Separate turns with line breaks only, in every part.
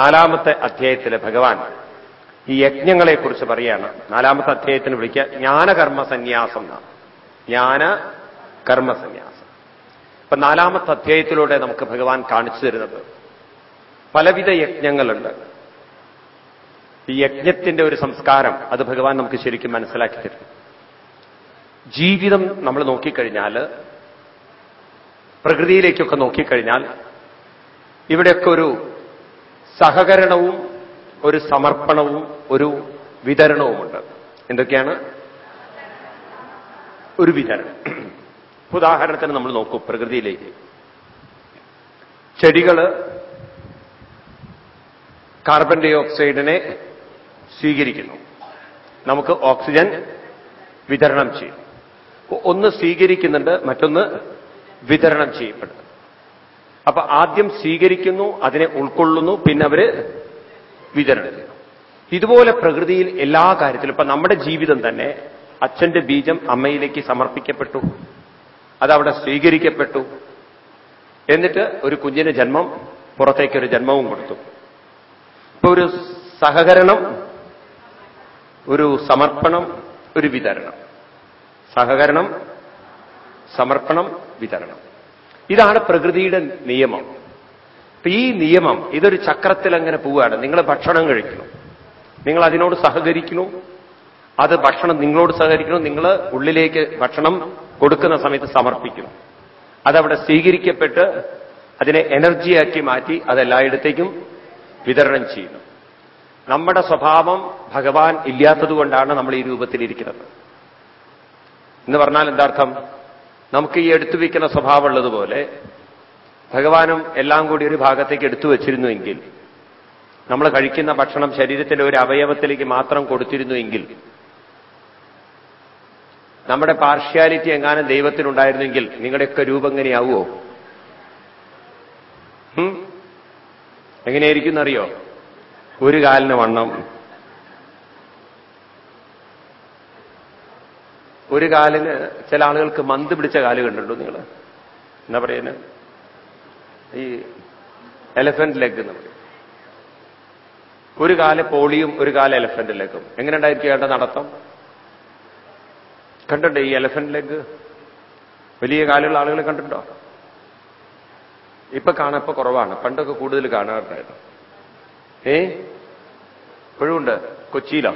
നാലാമത്തെ അധ്യായത്തിലെ ഭഗവാൻ ഈ യജ്ഞങ്ങളെക്കുറിച്ച് പറയാണ്. നാലാമത്തെ അധ്യായത്തിന് വിളിക്കുക ജ്ഞാനകർമ്മ സന്യാസം എന്നാണ്. ജ്ഞാന കർമ്മസന്യാസം ഇപ്പൊ നാലാമത്തെ അധ്യായത്തിലൂടെ നമുക്ക് ഭഗവാൻ കാണിച്ചു തരുന്നത് പലവിധ യജ്ഞങ്ങളുണ്ട്. ഈ യജ്ഞത്തിന്റെ ഒരു സംസ്കാരം അത് ഭഗവാൻ നമുക്ക് ശരിക്കും മനസ്സിലാക്കി തരും. ജീവിതം നമ്മൾ നോക്കിക്കഴിഞ്ഞാൽ പ്രകൃതിയിലേക്കൊക്കെ നോക്കിക്കഴിഞ്ഞാൽ ഇവിടെയൊക്കെ ഒരു സഹകരണവും ഒരു സമർപ്പണവും ഒരു വിതരണവുമുണ്ട്. എന്തൊക്കെയാണ്? ഒരു വിതരണം. ഉദാഹരണത്തിന് നമ്മൾ നോക്കൂ പ്രകൃതിയിലേക്ക്. ചെടികൾ കാർബൺ ഡൈ ഓക്സൈഡിനെ സ്വീകരിക്കുന്നു. നമുക്ക് ഓക്സിജൻ വിതരണം ചെയ്യും. ഒന്ന് സ്വീകരിക്കുന്നുണ്ട് മറ്റൊന്ന് വിതരണം ചെയ്യപ്പെടുന്നു. അപ്പൊ ആദ്യം സ്വീകരിക്കുന്നു അതിനെ ഉൾക്കൊള്ളുന്നു പിന്നെ അവർ വിതരണം ചെയ്യുന്നു. ഇതുപോലെ പ്രകൃതിയിൽ എല്ലാ കാര്യത്തിലും ഇപ്പൊ നമ്മുടെ ജീവിതം തന്നെ അച്ഛന്റെ ബീജം അമ്മയിലേക്ക് സമർപ്പിക്കപ്പെട്ടു അതവിടെ സ്വീകരിക്കപ്പെട്ടു. എന്നിട്ട് ഒരു കുഞ്ഞിന് ജന്മം പുറത്തേക്ക് ഒരു ജന്മവും കൊടുത്തു. ഇപ്പൊ ഒരു സഹകരണം ഒരു സമർപ്പണം ഒരു വിതരണം. സഹകരണം സമർപ്പണം വിതരണം. ഇതാണ് പ്രകൃതിയുടെ നിയമം. അപ്പൊ ഈ നിയമം ഇതൊരു ചക്രത്തിൽ അങ്ങനെ പോവുകയാണ് നിങ്ങൾ ഭക്ഷണം കഴിക്കുന്നു നിങ്ങൾ അതിനോട് സഹകരിക്കുന്നു. അത് ഭക്ഷണം നിങ്ങളോട് സഹകരിക്കുന്നു. നിങ്ങൾ ഉള്ളിലേക്ക് ഭക്ഷണം കൊടുക്കുന്ന സമയത്ത് സമർപ്പിക്കുന്നു. അതവിടെ സ്വീകരിക്കപ്പെട്ട് അതിനെ എനർജിയാക്കി മാറ്റി അതെല്ലായിടത്തേക്കും വിതരണം ചെയ്യുന്നു. നമ്മുടെ സ്വഭാവം ഭഗവാൻ ഇല്ലാത്തതുകൊണ്ടാണ് നമ്മൾ ഈ രൂപത്തിലിരിക്കുന്നത്. എന്ന് പറഞ്ഞാൽ എന്താർത്ഥം? നമുക്ക് ഈ എടുത്തു വയ്ക്കുന്ന സ്വഭാവമുള്ളതുപോലെ ഭഗവാനും എല്ലാം കൂടി ഒരു ഭാഗത്തേക്ക് എടുത്തു വച്ചിരുന്നുവെങ്കിൽ നമ്മൾ കഴിക്കുന്ന ഭക്ഷണം ശരീരത്തിലെ ഒരു അവയവത്തിലേക്ക് മാത്രം കൊടുത്തിരുന്നുവെങ്കിൽ നമ്മുടെ പാർഷ്യാലിറ്റി എങ്ങാനും ദൈവത്തിനുണ്ടായിരുന്നെങ്കിൽ നിങ്ങളുടെയൊക്കെ രൂപം എങ്ങനെയാവുമോ എങ്ങനെയായിരിക്കും എന്നറിയോ? ഒരു കാലിന് വണ്ണം ഒരു കാലിന് ചില ആളുകൾക്ക് മന്ത് പിടിച്ച കാൽ കണ്ടിട്ടുണ്ടോ നിങ്ങൾ? എന്നാ പറയുന്നത് ഈ എലഫന്റ് ലെഗ് എന്ന് പറയും. ഒരു കാൽ പോളിയും ഒരു കാൽ എലഫന്റ് ലെഗും എങ്ങനെ ഉണ്ടായിരിക്കും അയാളുടെ നടത്തം? കണ്ടിട്ടുണ്ടോ ഈ എലഫന്റ് ലെഗ് വലിയ കാലുള്ള ആളുകൾ കണ്ടിട്ടുണ്ടോ? ഇപ്പൊ കാണാൻ കുറവാണ്. പണ്ടൊക്കെ കൂടുതൽ കാണാറുണ്ടായിരുന്നു. ഏ? ഇപ്പോഴും ഉണ്ട്. കൊച്ചിയിലോ?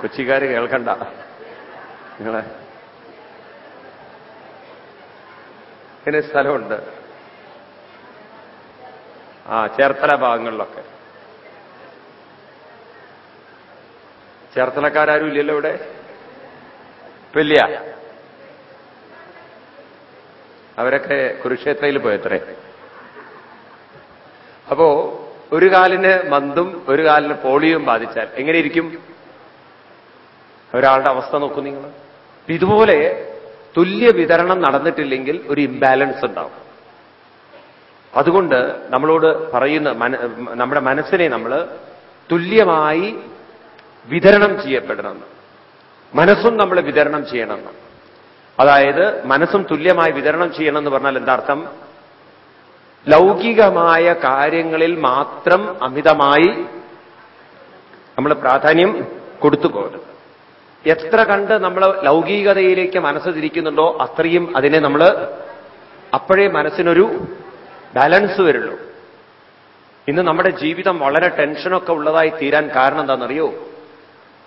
കൊച്ചിക്കാര് കേൾക്കണ്ട. നിങ്ങളെ. ഇങ്ങനെ സ്ഥലമുണ്ട്. ആ ചേർത്തല ഭാഗങ്ങളിലൊക്കെ. ചേർത്തലക്കാരും ഇല്ലല്ലോ ഇവിടെ? ഇല്ല അവരൊക്കെ കുരുക്ഷേത്രയിൽ പോയത്രേ. അപ്പോ ഒരു കാലിന് മന്തും ഒരു കാലിന് പോളിയും ബാധിച്ചാൽ എങ്ങനെയിരിക്കും ഒരാളുടെ അവസ്ഥ നോക്കൂ നിങ്ങൾ. ഇതുപോലെ തുല്യ വിതരണം നടന്നിട്ടില്ലെങ്കിൽ ഒരു ഇംബാലൻസ് ഉണ്ടാവും. അതുകൊണ്ട് നമ്മളോട് പറയുന്ന നമ്മുടെ മനസ്സിനെ നമ്മൾ തുല്യമായി വിതരണം ചെയ്യപ്പെടണം. മനസ്സും നമ്മൾ വിതരണം ചെയ്യണമെന്ന് അതായത് മനസ്സും തുല്യമായി വിതരണം ചെയ്യണം എന്ന് പറഞ്ഞാൽ എന്താർത്ഥം ലൗകികമായ കാര്യങ്ങളിൽ മാത്രം അമിതമായി നമ്മൾ പ്രാധാന്യം കൊടുത്തു പോകരുത്. എത്ര കണ്ട് നമ്മൾ ലൗകികതയിലേക്ക് മനസ്സ് തിരിക്കുന്നുണ്ടോ അത്രയും അതിനെ നമ്മൾ അപ്പോഴേ മനസ്സിനൊരു ബാലൻസ് വരുള്ളൂ. ഇന്ന് നമ്മുടെ ജീവിതം വളരെ ടെൻഷനൊക്കെ ഉള്ളതായി തീരാൻ കാരണം എന്താണെന്നറിയോ?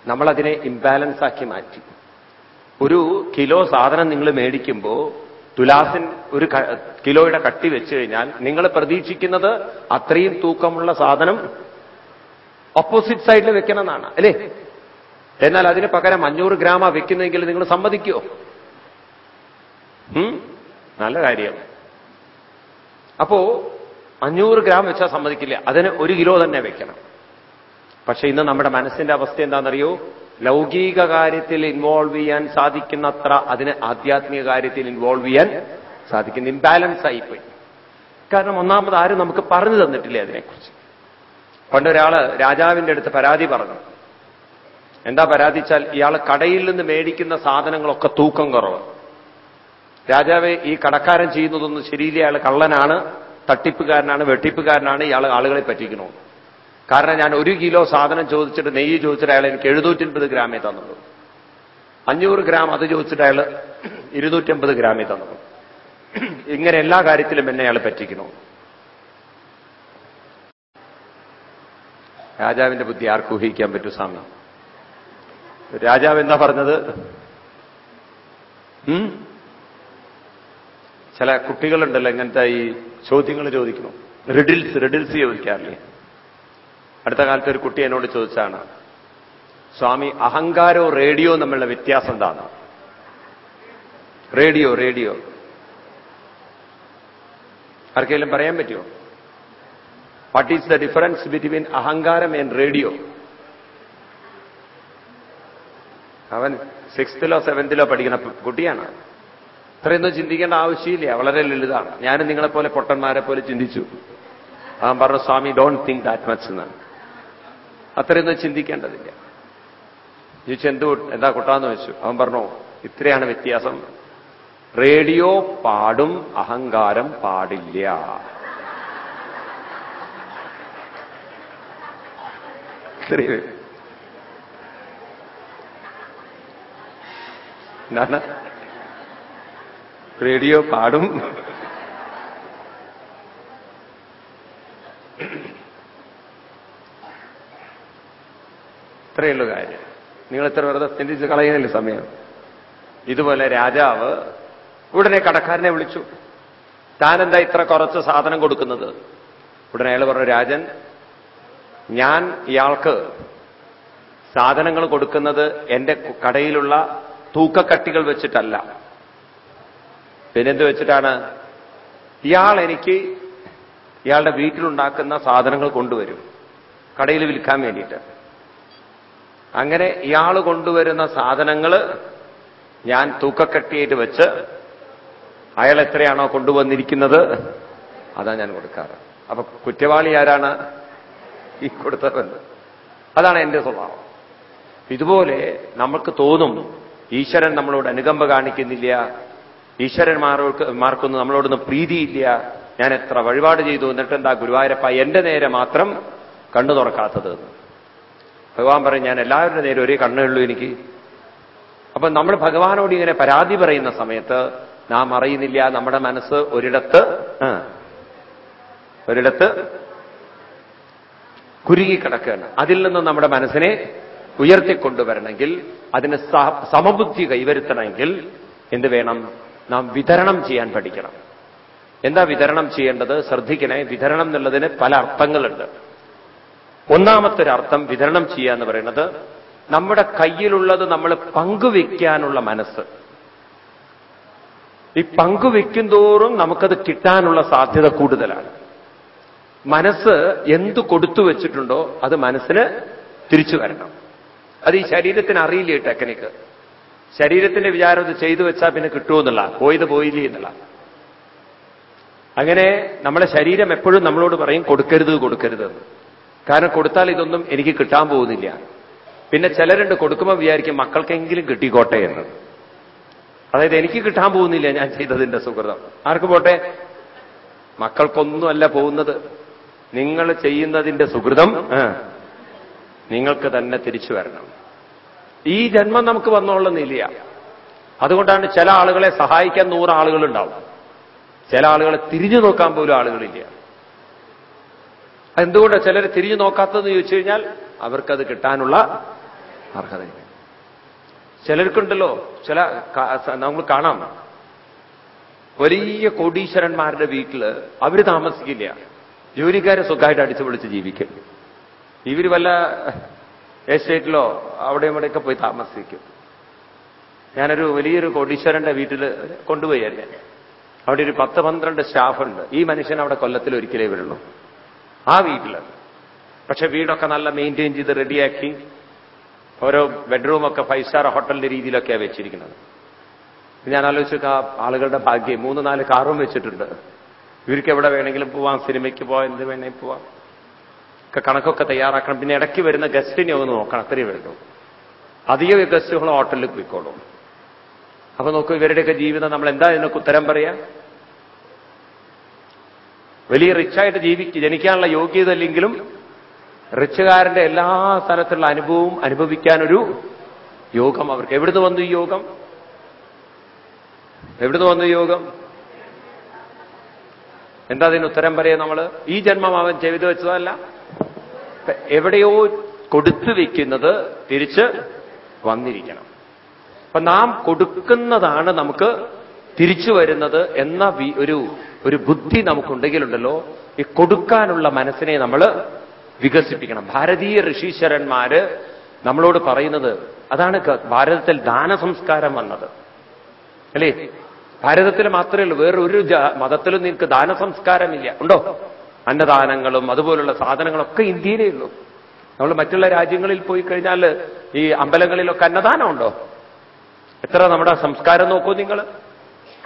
നമ്മളതിനെ ഇംബാലൻസ് ആക്കി മാറ്റി. ഒരു കിലോ സാധനം നിങ്ങൾ മേടിക്കുമ്പോൾ തുലാസിൻ ഒരു കിലോയുടെ കട്ടി വെച്ച് കഴിഞ്ഞാൽ നിങ്ങൾ പ്രതീക്ഷിക്കുന്നത് അത്രയും തൂക്കമുള്ള സാധനം ഓപ്പോസിറ്റ് സൈഡിൽ വെക്കണമെന്നാണ് അല്ലേ? എന്നാൽ അതിന് പകരം അഞ്ഞൂറ് ഗ്രാമ വെക്കുന്നെങ്കിൽ നിങ്ങൾ സമ്മതിക്കുമോ നല്ല കാര്യം. അപ്പോ അഞ്ഞൂറ് ഗ്രാം വെച്ചാൽ സമ്മതിക്കില്ല. അതിന് ഒരു കിലോ തന്നെ വെക്കണം. പക്ഷെ ഇന്ന് നമ്മുടെ മനസ്സിന്റെ അവസ്ഥ എന്താണെന്നറിയോ? ലൗകിക കാര്യത്തിൽ ഇൻവോൾവ് ചെയ്യാൻ സാധിക്കുന്നത്ര അതിന് ആധ്യാത്മിക കാര്യത്തിൽ ഇൻവോൾവ് ചെയ്യാൻ സാധിക്കുന്ന. ഇംബാലൻസ് ആയിപ്പോയി. കാരണം ഒന്നാമത് ആരും നമുക്ക് പറഞ്ഞു തന്നിട്ടില്ലേ അതിനെക്കുറിച്ച്. പണ്ടൊരാൾ രാജാവിന്റെ അടുത്ത് പരാതി പറഞ്ഞു. എന്താ പരാതിച്ചാൽ ഇയാൾ കടയിൽ നിന്ന് മേടിക്കുന്ന സാധനങ്ങളൊക്കെ തൂക്കം കുറവ്. രാജാവെ ഈ കടക്കാരൻ ചെയ്യുന്നതൊന്നും ശരിയില്ല. അയാൾ കള്ളനാണ് തട്ടിപ്പുകാരനാണ് വെട്ടിപ്പുകാരനാണ്. ഇയാൾ ആളുകളെ പറ്റിക്കണോ കാരണം ഞാൻ ഒരു കിലോ സാധനം ചോദിച്ചിട്ട് നെയ്യ് ചോദിച്ചിട്ട് അയാൾ എനിക്ക് എഴുന്നൂറ്റൻപത് ഗ്രാമേ തന്നുള്ളൂ. അഞ്ഞൂറ് ഗ്രാം അത് ചോദിച്ചിട്ട് അയാൾ ഇരുന്നൂറ്റമ്പത് ഗ്രാമേ തന്നുള്ളൂ. ഇങ്ങനെ എല്ലാ കാര്യത്തിലും എന്നെ അയാൾ പറ്റിക്കണോ രാജാവിന്റെ ബുദ്ധി ആർക്കും ഊഹിക്കാൻ പറ്റൂ രാജാവ് എന്താ പറഞ്ഞത്? ചില കുട്ടികളുണ്ടല്ലോ ഇങ്ങനത്തെ ഈ ചോദ്യങ്ങൾ ചോദിക്കണം റിഡിൽസ് റിഡിൽസ് ചോദിക്കാറില്ലേ? അടുത്ത കാലത്ത് ഒരു കുട്ടി എന്നോട് ചോദിച്ചാണ് സ്വാമി അഹങ്കാരോ റേഡിയോ തമ്മിലുള്ള വ്യത്യാസം എന്താണ്? Radio radio. ആർക്കെങ്കിലും പറയാൻ പറ്റുമോ? What is the difference between ahankaram and radio അവൻ സിക്സ്ത്തിലോ സെവൻത്തിലോ പഠിക്കുന്ന കുട്ടിയാണ്. ഇത്രയൊന്നും ചിന്തിക്കേണ്ട ആവശ്യമില്ല. വളരെ ലളിതാണ്. ഞാനും നിങ്ങളെപ്പോലെ പൊട്ടന്മാരെ പോലെ ചിന്തിച്ചു. അവൻ പറഞ്ഞു swami don't think that much എന്നാണ് അത്രയൊന്നും ചിന്തിക്കേണ്ടതില്ല. ചോദിച്ചു എന്തു എന്താ കുട്ടാന്ന്? വെച്ചു അവൻ പറഞ്ഞു ഇത്രയാണ് വ്യത്യാസം. റേഡിയോ പാടും അഹങ്കാരം പാടില്ല. ഇത്രയും എന്താണ് റേഡിയോ പാടും. ഇത്രയുള്ളൂ കാര്യം. നിങ്ങൾ ഇത്ര വെറുതെ ചിന്തിച്ച് കളയുന്നില്ല സമയം. ഇതുപോലെ രാജാവ് ഉടനെ കടക്കാരനെ വിളിച്ചു. താനെന്താ ഇത്ര കുറച്ച് സാധനം കൊടുക്കുന്നത്? ഉടനെ അയാൾ പറഞ്ഞു രാജൻ ഞാൻ ഇയാൾക്ക് സാധനങ്ങൾ കൊടുക്കുന്നത് എന്റെ കടയിലുള്ള തൂക്കക്കട്ടികൾ വെച്ചിട്ടല്ല. പിന്നെന്ത് വെച്ചിട്ടാണ്? ഇയാൾ എനിക്ക് ഇയാളുടെ വീട്ടിലുണ്ടാക്കുന്ന സാധനങ്ങൾ കൊണ്ടുവരും. കടയിൽ വിൽക്കാൻ വേണ്ടിയിട്ട്. അങ്ങനെ ഇയാൾ കൊണ്ടുവരുന്ന സാധനങ്ങൾ ഞാൻ തൂക്കക്കട്ടിയായിട്ട് വെച്ച് അയാൾ എത്രയാണോ കൊണ്ടുവന്നിരിക്കുന്നത് അതാ ഞാൻ കൊടുക്കാറ്. അപ്പൊ കുറ്റവാളി ആരാണ്? ഈ കൊടുത്തവൻ. അതാണ് എന്റെ സ്വഭാവം. ഇതുപോലെ നമുക്ക് തോന്നും ഈശ്വരൻ നമ്മളോട് അനുകമ്പ കാണിക്കുന്നില്ല. ഈശ്വരന്മാർക്ക് മാർക്കൊന്നും നമ്മളോടൊന്നും പ്രീതിയില്ല. ഞാൻ എത്ര വഴിപാട് ചെയ്തു എന്നിട്ട് എന്താ ഗുരുവായൂരപ്പ എന്റെ നേരെ മാത്രം കണ്ണു തുറക്കാത്തത്. ഭഗവാൻ പറയും ഞാൻ എല്ലാവരുടെ നേരെ ഒരേ കണ്ണുള്ളൂ എനിക്ക്. അപ്പൊ നമ്മൾ ഭഗവാനോട് ഇങ്ങനെ പരാതി പറയുന്ന സമയത്ത് നാം അറിയുന്നില്ല നമ്മുടെ മനസ്സ് ഒരിടത്ത് ഒരിടത്ത് കുരുങ്ങിക്കിടക്കുകയാണ് അതിൽ നിന്ന് നമ്മുടെ മനസ്സിനെ ഉയർത്തിക്കൊണ്ടുവരണമെങ്കിൽ അതിന് സമബുദ്ധി കൈവരുത്തണമെങ്കിൽ എന്ത് വേണം? നാം വിതരണം ചെയ്യാൻ പഠിക്കണം. എന്താ വിതരണം ചെയ്യേണ്ടത്? ശ്രദ്ധിക്കണേ വിതരണം എന്നുള്ളതിന് പല അർത്ഥങ്ങളുണ്ട്. ഒന്നാമത്തെ ഒരു അർത്ഥം വിതരണം ചെയ്യുക എന്ന് പറയുന്നത് നമ്മുടെ കയ്യിലുള്ളത് നമ്മൾ പങ്കുവെക്കാനുള്ള മനസ്സ്. ഈ പങ്കുവെക്കും തോറും നമുക്കത് കിട്ടാനുള്ള സാധ്യത കൂടുതലാണ്. മനസ്സ് എന്തു കൊടുത്തു വെച്ചിട്ടുണ്ടോ അത് മനസ്സിന് തിരിച്ചു വരണം. അത് ഈ ശരീരത്തിന് അറിയില്ല ഈ ടെക്നിക്ക് ശരീരത്തിന്റെ വിചാരം ഇത് ചെയ്തു വെച്ചാൽ പിന്നെ കിട്ടുമെന്നുള്ള പോയത് പോയില്ലേ എന്നുള്ള. അങ്ങനെ നമ്മളെ ശരീരം എപ്പോഴും നമ്മളോട് പറയും കൊടുക്കരുത് കൊടുക്കരുത് കാരണം കൊടുത്താൽ ഇതൊന്നും എനിക്ക് കിട്ടാൻ പോകുന്നില്ല. പിന്നെ ചിലരുണ്ട് കൊടുക്കുമ്പോൾ വിചാരിക്കും മക്കൾക്കെങ്കിലും കിട്ടിക്കോട്ടെ എന്ന്. അതായത് എനിക്ക് കിട്ടാൻ പോകുന്നില്ല ഞാൻ ചെയ്തതിന്റെ സുഹൃതം. ആർക്ക് പോട്ടെ? മക്കൾക്കൊന്നുമല്ല പോകുന്നത്. നിങ്ങൾ ചെയ്യുന്നതിന്റെ സുഹൃതം നിങ്ങൾക്ക് തന്നെ തിരിച്ചു വരണം. ഈ ജന്മം നമുക്ക് വന്നോളുന്നില്ല അതുകൊണ്ടാണ് ചില ആളുകളെ സഹായിക്കാൻ നൂറ് ആളുകളുണ്ടാവും. ചില ആളുകളെ തിരിഞ്ഞു നോക്കാൻ പോലും ആളുകളില്ല. എന്തുകൊണ്ടാണ് ചിലർ തിരിഞ്ഞു നോക്കാത്തതെന്ന് ചോദിച്ചു കഴിഞ്ഞാൽ അവർക്കത് കിട്ടാനുള്ള അർഹതയില്ല. ചിലർക്കുണ്ടല്ലോ ചില നമ്മൾ കാണാം. വലിയ കോടീശ്വരന്മാരുടെ വീട്ടിൽ അവർ താമസിക്കില്ല. ജോലിക്കാരെ സുഖമായിട്ട് അടിച്ചു പൊളിച്ച് ജീവിക്കും ഇവർ വല്ല എസ്റ്റേറ്റിലോ അവിടെയും ഇവിടെയൊക്കെ പോയി താമസിക്കും. ഞാനൊരു വലിയൊരു കോടീശ്വരന്റെ വീട്ടിൽ കൊണ്ടുപോയി എന്നെ അവിടെ ഒരു പത്ത് പന്ത്രണ്ട് സ്റ്റാഫുണ്ട്. ഈ മനുഷ്യൻ അവിടെ കൊല്ലത്തിൽ ഒരിക്കലേ വരുള്ളൂ ആ വീട്ടിൽ പക്ഷെ വീടൊക്കെ നല്ല മെയിന്റെയിൻ ചെയ്ത് റെഡിയാക്കി ഓരോ ബെഡ്റൂമൊക്കെ ഫൈവ് സ്റ്റാർ ഹോട്ടലിന്റെ രീതിയിലൊക്കെയാണ് വെച്ചിരിക്കുന്നത്. ഞാൻ ആലോചിച്ചു ആ ആളുകളുടെ ഭാഗ്യം മൂന്ന് നാല് കാറും വെച്ചിട്ടുണ്ട്. ഇവർക്ക് എവിടെ വേണമെങ്കിലും പോവാം സിനിമയ്ക്ക് പോവാം എന്ത് വേണമെങ്കിൽ പോവാം. ഒക്കെ കണക്കൊക്കെ തയ്യാറാക്കണം. പിന്നെ ഇടയ്ക്ക് വരുന്ന ഗസ്റ്റിനെ ഒന്ന് നോക്കണം. അത്രയും വേണ്ടു അധികം ഗസ്റ്റുകൾ ഹോട്ടലിൽ പോയിക്കോളും. അപ്പൊ നോക്കൂ ഇവരുടെയൊക്കെ ജീവിതം നമ്മൾ എന്താ ഇതിനൊക്കെ ഉത്തരം പറയാ? വലിയ റിച്ചായിട്ട് ജീവിക്ക് ജനിക്കാനുള്ള യോഗ്യത ഇല്ലെങ്കിലും റിച്ചുകാരന്റെ എല്ലാ സ്ഥലത്തുള്ള അനുഭവവും അനുഭവിക്കാനൊരു യോഗം അവർക്ക്. എവിടുന്ന് വന്നു ഈ യോഗം? എവിടുന്ന് വന്നു യോഗം? എന്താ അതിന് ഉത്തരം പറയാ നമ്മൾ ഈ ജന്മം അവൻ ചെയ്തു വെച്ചതല്ല. എവിടെയോ കൊടുത്തു വെക്കുന്നത് തിരിച്ച് വന്നിരിക്കണം. അപ്പൊ നാം കൊടുക്കുന്നതാണ് നമുക്ക് തിരിച്ചു വരുന്നത് എന്ന ഒരു ഒരു ബുദ്ധി നമുക്കുണ്ടെങ്കിലുണ്ടല്ലോ. ഈ കൊടുക്കാനുള്ള മനസ്സിനെ നമ്മൾ വികസിപ്പിക്കണം. ഭാരതീയ ഋഷീശ്വരന്മാര് നമ്മളോട് പറയുന്നത് അതാണ് ഭാരതത്തിൽ ദാന സംസ്കാരം വന്നത്. അല്ലേ? ഭാരതത്തിൽ മാത്രമേ ഉള്ളൂ. വേറെ ഒരു മതത്തിലും നിങ്ങൾക്ക് ദാനസംസ്കാരമില്ല. ഉണ്ടോ? അന്നദാനങ്ങളും അതുപോലുള്ള സാധനങ്ങളൊക്കെ ഇന്ത്യയിലേ ഉള്ളൂ. നമ്മൾ മറ്റുള്ള രാജ്യങ്ങളിൽ പോയി കഴിഞ്ഞാൽ ഈ അമ്പലങ്ങളിലൊക്കെ അന്നദാനമുണ്ടോ? എത്ര നമ്മുടെ സംസ്കാരം നോക്കൂ നിങ്ങൾ.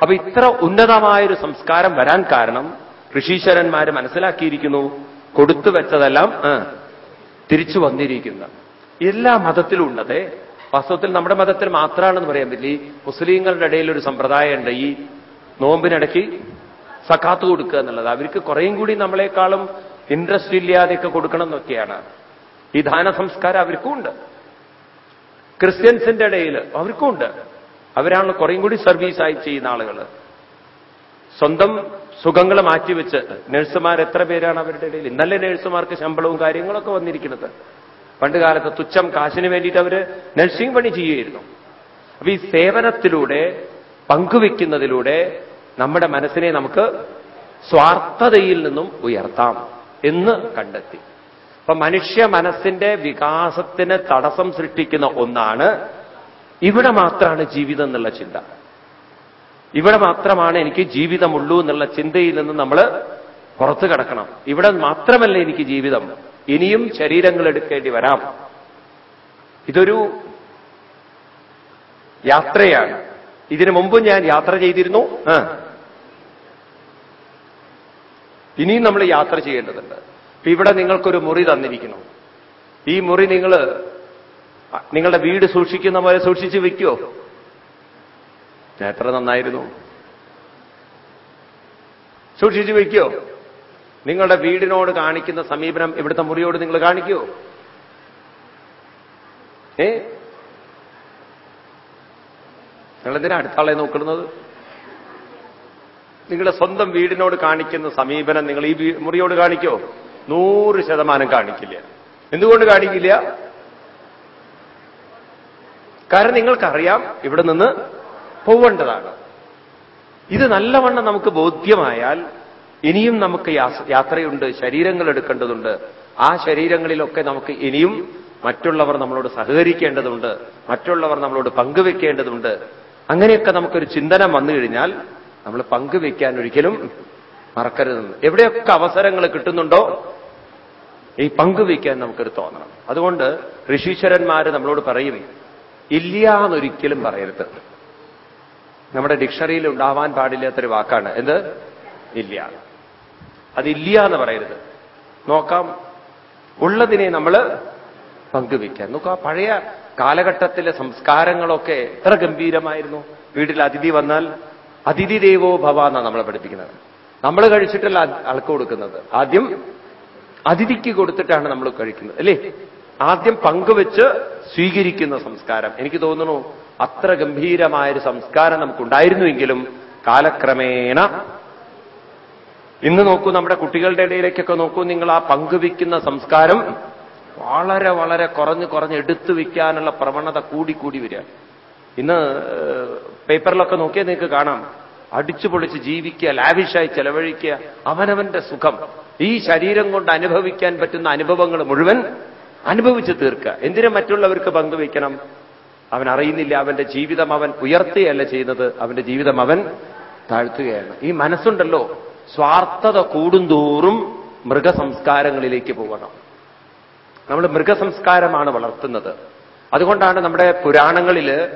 അപ്പൊ ഇത്ര ഉന്നതമായൊരു സംസ്കാരം വരാൻ കാരണം ഋഷീശ്വരന്മാര് മനസ്സിലാക്കിയിരിക്കുന്നു കൊടുത്തു വെച്ചതെല്ലാം തിരിച്ചു വന്നിരിക്കുന്ന. എല്ലാ മതത്തിലും ഉണ്ടതേ. വാസ്തവത്തിൽ നമ്മുടെ മതത്തിൽ മാത്രമാണെന്ന് പറയാൻ പറ്റില്ല. ഈ മുസ്ലിങ്ങളുടെ ഇടയിൽ ഒരു സമ്പ്രദായമുണ്ട്. ഈ നോമ്പിനിടയ്ക്ക് സക്കാത്ത് കൊടുക്കുക എന്നുള്ളത്. അവർക്ക് കുറേയും കൂടി നമ്മളെക്കാളും ഇൻട്രസ്റ്റ് ഇല്ലാതെയൊക്കെ കൊടുക്കണം എന്നൊക്കെയാണ്. ഈ ദാന സംസ്കാരം അവർക്കും ഉണ്ട്. ക്രിസ്ത്യൻസിന്റെ ഇടയിൽ അവർക്കും ഉണ്ട്. അവരാണ് കുറേയും കൂടി സർവീസായി ചെയ്യുന്ന ആളുകൾ. സ്വന്തം സുഖങ്ങൾ മാറ്റിവെച്ച് നഴ്സുമാർ എത്ര പേരാണ് അവരുടെ ഇടയിൽ? ഇന്നലെ നഴ്സുമാർക്ക് ശമ്പളവും കാര്യങ്ങളൊക്കെ വന്നിരിക്കുന്നത്. പണ്ട് കാലത്ത് തുച്ഛം കാശിന് വേണ്ടിയിട്ട് അവർ നഴ്സിംഗ് പണി ചെയ്യുമായിരുന്നു. അപ്പൊ ഈ സേവനത്തിലൂടെ പങ്കുവെക്കുന്നതിലൂടെ നമ്മുടെ മനസ്സിനെ നമുക്ക് സ്വാർത്ഥതയിൽ നിന്നും ഉയർത്താം എന്ന് കണ്ടെത്തി. അപ്പൊ മനുഷ്യ മനസ്സിന്റെ വികാസത്തിന് തടസ്സം സൃഷ്ടിക്കുന്ന ഒന്നാണ് ഇവിടെ മാത്രമാണ് ജീവിതം എന്നുള്ള ചിന്ത. ഇവിടെ മാത്രമാണ് എനിക്ക് ജീവിതമുള്ളൂ എന്നുള്ള ചിന്തയിൽ നിന്ന് നമ്മൾ പുറത്തു കിടക്കണം. ഇവിടെ മാത്രമല്ല എനിക്ക് ജീവിതം. ഇനിയും ശരീരങ്ങൾ എടുക്കേണ്ടി വരാം. ഇതൊരു യാത്രയാണ്. ഇതിനു മുമ്പും ഞാൻ യാത്ര ചെയ്തിരുന്നു. ഇനിയും നമ്മൾ യാത്ര ചെയ്യേണ്ടതുണ്ട്. ഇവിടെ നിങ്ങൾക്കൊരു മുറി തന്നിരിക്കുന്നു. ഈ മുറി നിങ്ങൾ നിങ്ങളുടെ വീട് സൂക്ഷിക്കുന്ന പോലെ സൂക്ഷിച്ച് വെക്കുമോ എത്ര നന്നായിരുന്നു. സൂക്ഷിച്ചു വെക്കോ നിങ്ങളുടെ വീടിനോട് കാണിക്കുന്ന സമീപനം ഇവിടുത്തെ മുറിയോട് നിങ്ങൾ കാണിക്കുമോ ഏ? നിങ്ങളെന്തിനാ അടുത്താളെ നോക്കുന്നത്? നിങ്ങളുടെ സ്വന്തം വീടിനോട് കാണിക്കുന്ന സമീപനം നിങ്ങൾ ഈ മുറിയോട് കാണിക്കോ? നൂറ് ശതമാനം കാണിക്കില്ല. എന്തുകൊണ്ട് കാണിക്കില്ല? കാരണം നിങ്ങൾക്കറിയാം ഇവിടെ നിന്ന് പോവേണ്ടതാണ്. ഇത് നല്ലവണ്ണം നമുക്ക് ബോധ്യമായാൽ ഇനിയും നമുക്ക് യാത്രയുണ്ട് ശരീരങ്ങൾ എടുക്കേണ്ടതുണ്ട്. ആ ശരീരങ്ങളിലൊക്കെ നമുക്ക് ഇനിയും മറ്റുള്ളവർ നമ്മളോട് സഹകരിക്കേണ്ടതുണ്ട് മറ്റുള്ളവർ നമ്മളോട് പങ്കുവെക്കേണ്ടതുണ്ട്. അങ്ങനെയൊക്കെ നമുക്കൊരു ചിന്തനം വന്നു കഴിഞ്ഞാൽ നമ്മൾ പങ്കുവെക്കാൻ ഒരിക്കലും മറക്കരുതെന്ന്. എവിടെയൊക്കെ അവസരങ്ങൾ കിട്ടുന്നുണ്ടോ ഈ പങ്കുവെക്കാൻ നമുക്കൊരു തോന്നണം. അതുകൊണ്ട് ഋഷീശ്വരന്മാര് നമ്മളോട് പറയും ഇല്ല എന്നൊരിക്കലും പറയരുത്. നമ്മുടെ ഡിക്ഷണറിയിൽ ഉണ്ടാവാൻ പാടില്ലാത്തൊരു വാക്കാണ് എന്ത്? ഇല്ല. അതില്ല എന്ന് പറയരുത്. നോക്കാം ഉള്ളതിനെ നമ്മൾ പങ്കുവെക്കാൻ. നോക്കാം പഴയ കാലഘട്ടത്തിലെ സംസ്കാരങ്ങളൊക്കെ എത്ര ഗംഭീരമായിരുന്നു. വീട്ടിൽ അതിഥി വന്നാൽ അതിഥി ദേവോ ഭവ എന്നാണ് നമ്മളെ പഠിപ്പിക്കുന്നത്. നമ്മൾ കഴിച്ചിട്ടല്ല ആൾക്ക് കൊടുക്കുന്നത്. ആദ്യം അതിഥിക്ക് കൊടുത്തിട്ടാണ് നമ്മൾ കഴിക്കുന്നത് അല്ലേ? ആദ്യം പങ്കുവെച്ച് സ്വീകരിക്കുന്ന സംസ്കാരം. എനിക്ക് തോന്നുന്നു അത്ര ഗംഭീരമായൊരു സംസ്കാരം നമുക്കുണ്ടായിരുന്നുവെങ്കിലും കാലക്രമേണ ഇന്ന് നോക്കൂ നമ്മുടെ കുട്ടികളുടെ ഇടയിലേക്കൊക്കെ നോക്കൂ നിങ്ങൾ ആ പങ്കുവെക്കുന്ന സംസ്കാരം വളരെ വളരെ കുറഞ്ഞ് കുറഞ്ഞ് എടുത്തു വയ്ക്കാനുള്ള പ്രവണത കൂടിക്കൂടി കൂടി വരിക. ഇന്ന് പേപ്പറിലൊക്കെ നോക്കിയാൽ നിങ്ങൾക്ക് കാണാം. അടിച്ചു പൊളിച്ച് ജീവിക്കുക ലാവിഷായി ചെലവഴിക്കുക അവനവന്റെ സുഖം. ഈ ശരീരം കൊണ്ട് അനുഭവിക്കാൻ പറ്റുന്ന അനുഭവങ്ങൾ മുഴുവൻ അനുഭവിച്ചു തീർക്കുക. എന്തിനു മറ്റുള്ളവർക്ക് പങ്കുവയ്ക്കണം അവൻ അറിയുന്നില്ല അവന്റെ ജീവിതം അവൻ ഉയർത്തുകയല്ല ചെയ്യുന്നത്. അവന്റെ ജീവിതം അവൻ താഴ്ത്തുകയാണ്. ഈ മനസ്സുണ്ടല്ലോ സ്വാർത്ഥത കൂടുന്തോറും മൃഗസംസ്കാരങ്ങളിലേക്ക് പോകണം. നമ്മൾ മൃഗസംസ്കാരമാണ് വളർത്തുന്നത്. അതുകൊണ്ടാണ് നമ്മുടെ പുരാണങ്ങളിൽ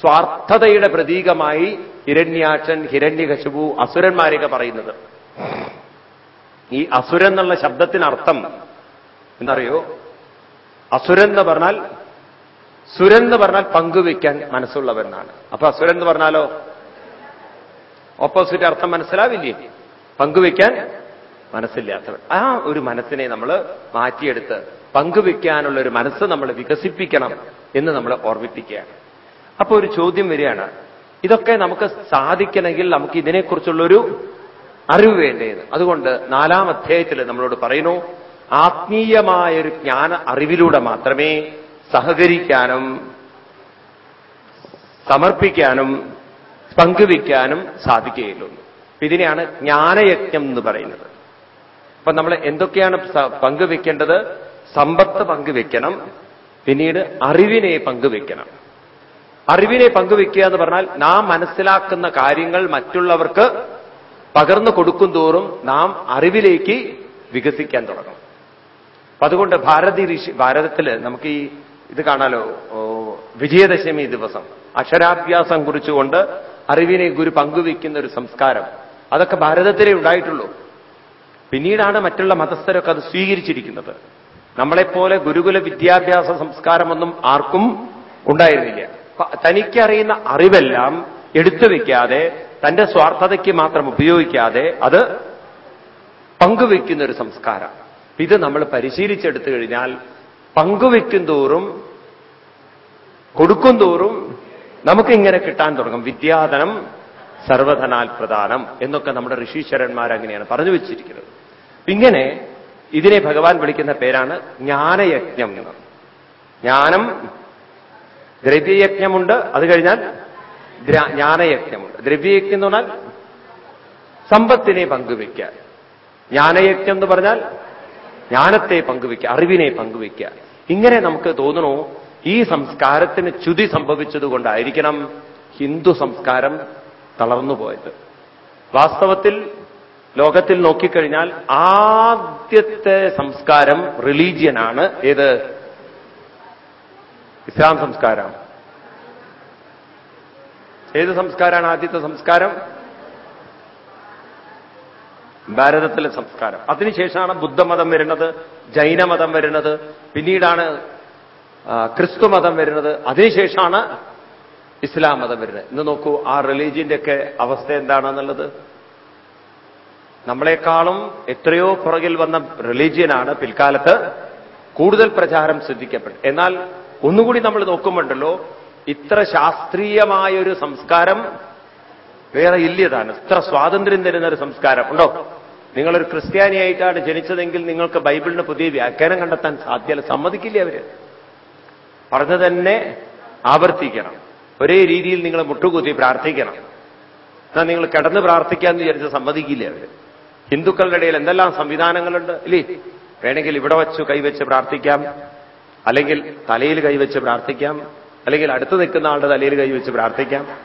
സ്വാർത്ഥതയുടെ പ്രതീകമായി ഹിരണ്യാക്ഷൻ ഹിരണ്യകശുപു അസുരന്മാരെയൊക്കെ പറയുന്നത്. ഈ അസുരൻ എന്നുള്ള ശബ്ദത്തിനർത്ഥം എന്നറിയോ അസുരൻ എന്ന് പറഞ്ഞാൽ സുരൻ എന്ന് പറഞ്ഞാൽ പങ്കുവെക്കാൻ മനസ്സുള്ളവനാണ്. അപ്പൊ അസുരൻ എന്ന് പറഞ്ഞാലോ? ഓപ്പോസിറ്റ് അർത്ഥം മനസ്സിലാവില്ലേ? പങ്കുവെക്കാൻ മനസ്സില്ലാത്തവൻ. ആ ഒരു മനസ്സിനെ നമ്മൾ മാറ്റിയെടുത്ത് പങ്കുവെക്കാനുള്ള ഒരു മനസ്സ് നമ്മൾ വികസിപ്പിക്കണം എന്ന് നമ്മൾ ഓർമ്മിപ്പിക്കുകയാണ്. അപ്പൊ ഒരു ചോദ്യം വരികയാണ്. ഇതൊക്കെ നമുക്ക് സാധിക്കണമെങ്കിൽ നമുക്ക് ഇതിനെക്കുറിച്ചുള്ളൊരു അറിവ് വേണ്ടേന്ന്. അതുകൊണ്ട് നാലാം അധ്യായത്തിൽ നമ്മളോട് പറയുന്നു ആത്മീയമായൊരു ജ്ഞാന അറിവിലൂടെ മാത്രമേ സഹകരിക്കാനും സമർപ്പിക്കാനും പങ്കുവയ്ക്കാനും സാധിക്കുകയുള്ളൂ. ഇതിനെയാണ് ജ്ഞാനയജ്ഞം എന്ന് പറയുന്നത്. അപ്പൊ നമ്മൾ എന്തൊക്കെയാണ് പങ്കുവെക്കേണ്ടത്? സമ്പത്ത് പങ്കുവെക്കണം പിന്നീട് അറിവിനെ പങ്കുവെക്കണം. അറിവിനെ പങ്കുവെക്കുക എന്ന് പറഞ്ഞാൽ നാം മനസ്സിലാക്കുന്ന കാര്യങ്ങൾ മറ്റുള്ളവർക്ക് പകർന്നു കൊടുക്കും തോറും നാം അറിവിലേക്ക് വികസിക്കാൻ തുടങ്ങും. അപ്പൊ അതുകൊണ്ട് ഭാരതി ഋഷി ഭാരതത്തിൽ നമുക്ക് ഈ ഇത് കാണാലോ? വിജയദശമി ദിവസം. അക്ഷരാഭ്യാസം കുറിച്ചുകൊണ്ട് അറിവിനെ ഗുരു പങ്കുവെക്കുന്ന ഒരു സംസ്കാരം. അതൊക്കെ ഭാരതത്തിലേ ഉണ്ടായിട്ടുള്ളൂ. പിന്നീടാണ് മറ്റുള്ള മതസ്ഥരൊക്കെ അത് സ്വീകരിച്ചിരിക്കുന്നത്. നമ്മളെപ്പോലെ ഗുരുകുല വിദ്യാഭ്യാസ സംസ്കാരമൊന്നും ആർക്കും ഉണ്ടായിരുന്നില്ല. തനിക്കറിയുന്ന അറിവെല്ലാം എടുത്തു വെക്കാതെ തന്റെ സ്വാർത്ഥതയ്ക്ക് മാത്രം ഉപയോഗിക്കാതെ അത് പങ്കുവെക്കുന്ന ഒരു സംസ്കാരം. ഇത് നമ്മൾ പരിശീലിച്ചെടുത്തു കഴിഞ്ഞാൽ പങ്കുവെക്കും തോറും കൊടുക്കും തോറും നമുക്കിങ്ങനെ കിട്ടാൻ തുടങ്ങും. വിദ്യാധനം സർവധനാൽ പ്രധാനം എന്നൊക്കെ നമ്മുടെ ഋഷീശ്വരന്മാർ അങ്ങനെയാണ് പറഞ്ഞു വെച്ചിരിക്കുന്നത്. ഇങ്ങനെ ഇതിനെ ഭഗവാൻ വിളിക്കുന്ന പേരാണ് ജ്ഞാനയജ്ഞം. എന്ന് ജ്ഞാനം ദ്രവ്യയജ്ഞമുണ്ട്. അത് കഴിഞ്ഞാൽ ജ്ഞാനയജ്ഞമുണ്ട്. ദ്രവ്യയജ്ഞം എന്ന് പറഞ്ഞാൽ സമ്പത്തിനെ പങ്കുവയ്ക്കുക. ജ്ഞാനയജ്ഞം എന്ന് പറഞ്ഞാൽ ജ്ഞാനത്തെ പങ്കുവയ്ക്കുക അറിവിനെ പങ്കുവയ്ക്കുക. ഇങ്ങനെ നമുക്ക് തോന്നുന്നു ഈ സംസ്കാരത്തിന് ചുതി സംഭവിച്ചതുകൊണ്ടായിരിക്കണം ഹിന്ദു സംസ്കാരം തളർന്നുപോയത് വാസ്തവത്തിൽ ലോകത്തിൽ നോക്കിക്കഴിഞ്ഞാൽ ആദ്യത്തെ സംസ്കാരം റിലീജിയനാണ് ഏത്? ഇസ്ലാം സംസ്കാരം. ഏത് സംസ്കാരമാണ് ആദ്യത്തെ സംസ്കാരം? ഭാരതത്തിലെ സംസ്കാരം. അതിനുശേഷമാണ് ബുദ്ധമതം വരുന്നത് ജൈനമതം വരുന്നത് പിന്നീടാണ് ക്രിസ്തു മതം വരുന്നത് അതിനുശേഷമാണ് ഇസ്ലാം മതം വരുന്നത്. ഇന്ന് നോക്കൂ ആ റിലീജിയന്റെ ഒക്കെ അവസ്ഥ എന്താണെന്നുള്ളത്? നമ്മളെക്കാളും എത്രയോ പുറകിൽ വന്ന റിലീജിയനാണ് പിൽക്കാലത്ത് കൂടുതൽ പ്രചാരം ശ്രദ്ധിക്കപ്പെട്ടത് എന്നാൽ ഒന്നുകൂടി നമ്മൾ നോക്കുമ്പോണ്ടല്ലോ ഇത്ര ശാസ്ത്രീയമായൊരു സംസ്കാരം വേറെ ഇല്ലതാണ്. ഇത്ര സ്വാതന്ത്ര്യം തരുന്ന ഒരു സംസ്കാരം. ഉണ്ടോ? നിങ്ങളൊരു ക്രിസ്ത്യാനിയായിട്ടാണ് ജനിച്ചതെങ്കിൽ നിങ്ങൾക്ക് ബൈബിളിന് പുതിയ വ്യാഖ്യാനം കണ്ടെത്താൻ സാധ്യല്ല. സമ്മതിക്കില്ല അവർ? പറഞ്ഞു തന്നെ ആവർത്തിക്കണം. ഒരേ രീതിയിൽ നിങ്ങൾ മുട്ടുകുത്തി പ്രാർത്ഥിക്കണം. എന്നാൽ നിങ്ങൾ കിടന്ന് പ്രാർത്ഥിക്കാമെന്ന് വിചാരിച്ച സമ്മതിക്കില്ല അവർ? ഹിന്ദുക്കളുടെ ഇടയിൽ എന്തെല്ലാം സംവിധാനങ്ങളുണ്ട്? ഇല്ലേ? വേണമെങ്കിൽ ഇവിടെ വച്ചു കൈവച്ച് പ്രാർത്ഥിക്കാം. അല്ലെങ്കിൽ തലയിൽ കൈവച്ച് പ്രാർത്ഥിക്കാം. അല്ലെങ്കിൽ അടുത്ത് നിൽക്കുന്ന ആളുടെ തലയിൽ കൈവച്ച് പ്രാർത്ഥിക്കാം.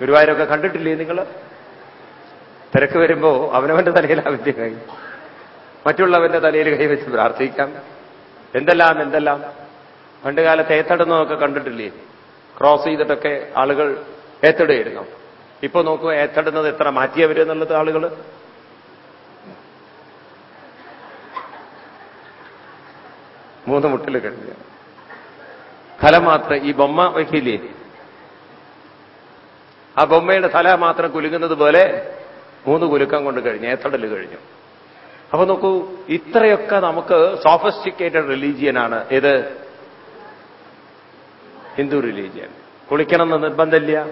ഗുരുവായൂരൊക്കെ കണ്ടിട്ടില്ലേ നിങ്ങൾ തിരക്ക് വരുമ്പോ അവനവന്റെ തലയിൽ അവന്റെ കൈ മറ്റുള്ളവന്റെ തലയിൽ കൈവച്ച് പ്രാർത്ഥിക്കാം. എന്തെല്ലാം എന്തെല്ലാം? പണ്ടുകാലത്ത് ഏത്തടുന്നതൊക്കെ കണ്ടിട്ടില്ലേ? ക്രോസ് ചെയ്തിട്ടൊക്കെ ആളുകൾ ഏത്തടുകയായിരുന്നു ഇപ്പൊ നോക്കുക ഏത്തടുന്നത് എത്ര മാറ്റിയവരെന്നുള്ളത് ആളുകൾ മൂന്ന് മുട്ടിൽ കഴിഞ്ഞു തല മാത്രം ഈ ബൊമ്മ വയ്ക്കില്ലേ? ആ ബൊമ്മയുടെ തല മാത്രം കുലുങ്ങുന്നത് പോലെ മൂന്ന് കുലുക്കം കൊണ്ട് കഴിഞ്ഞു ഏത്തടൽ കഴിഞ്ഞു. അപ്പൊ നോക്കൂ ഇത്രയൊക്കെ നമുക്ക് സോഫിസ്റ്റിക്കേറ്റഡ് റിലീജിയനാണ്. ഏത്? ഹിന്ദു റിലീജിയൻ. കുളിക്കണമെന്ന് നിർബന്ധമില്ല.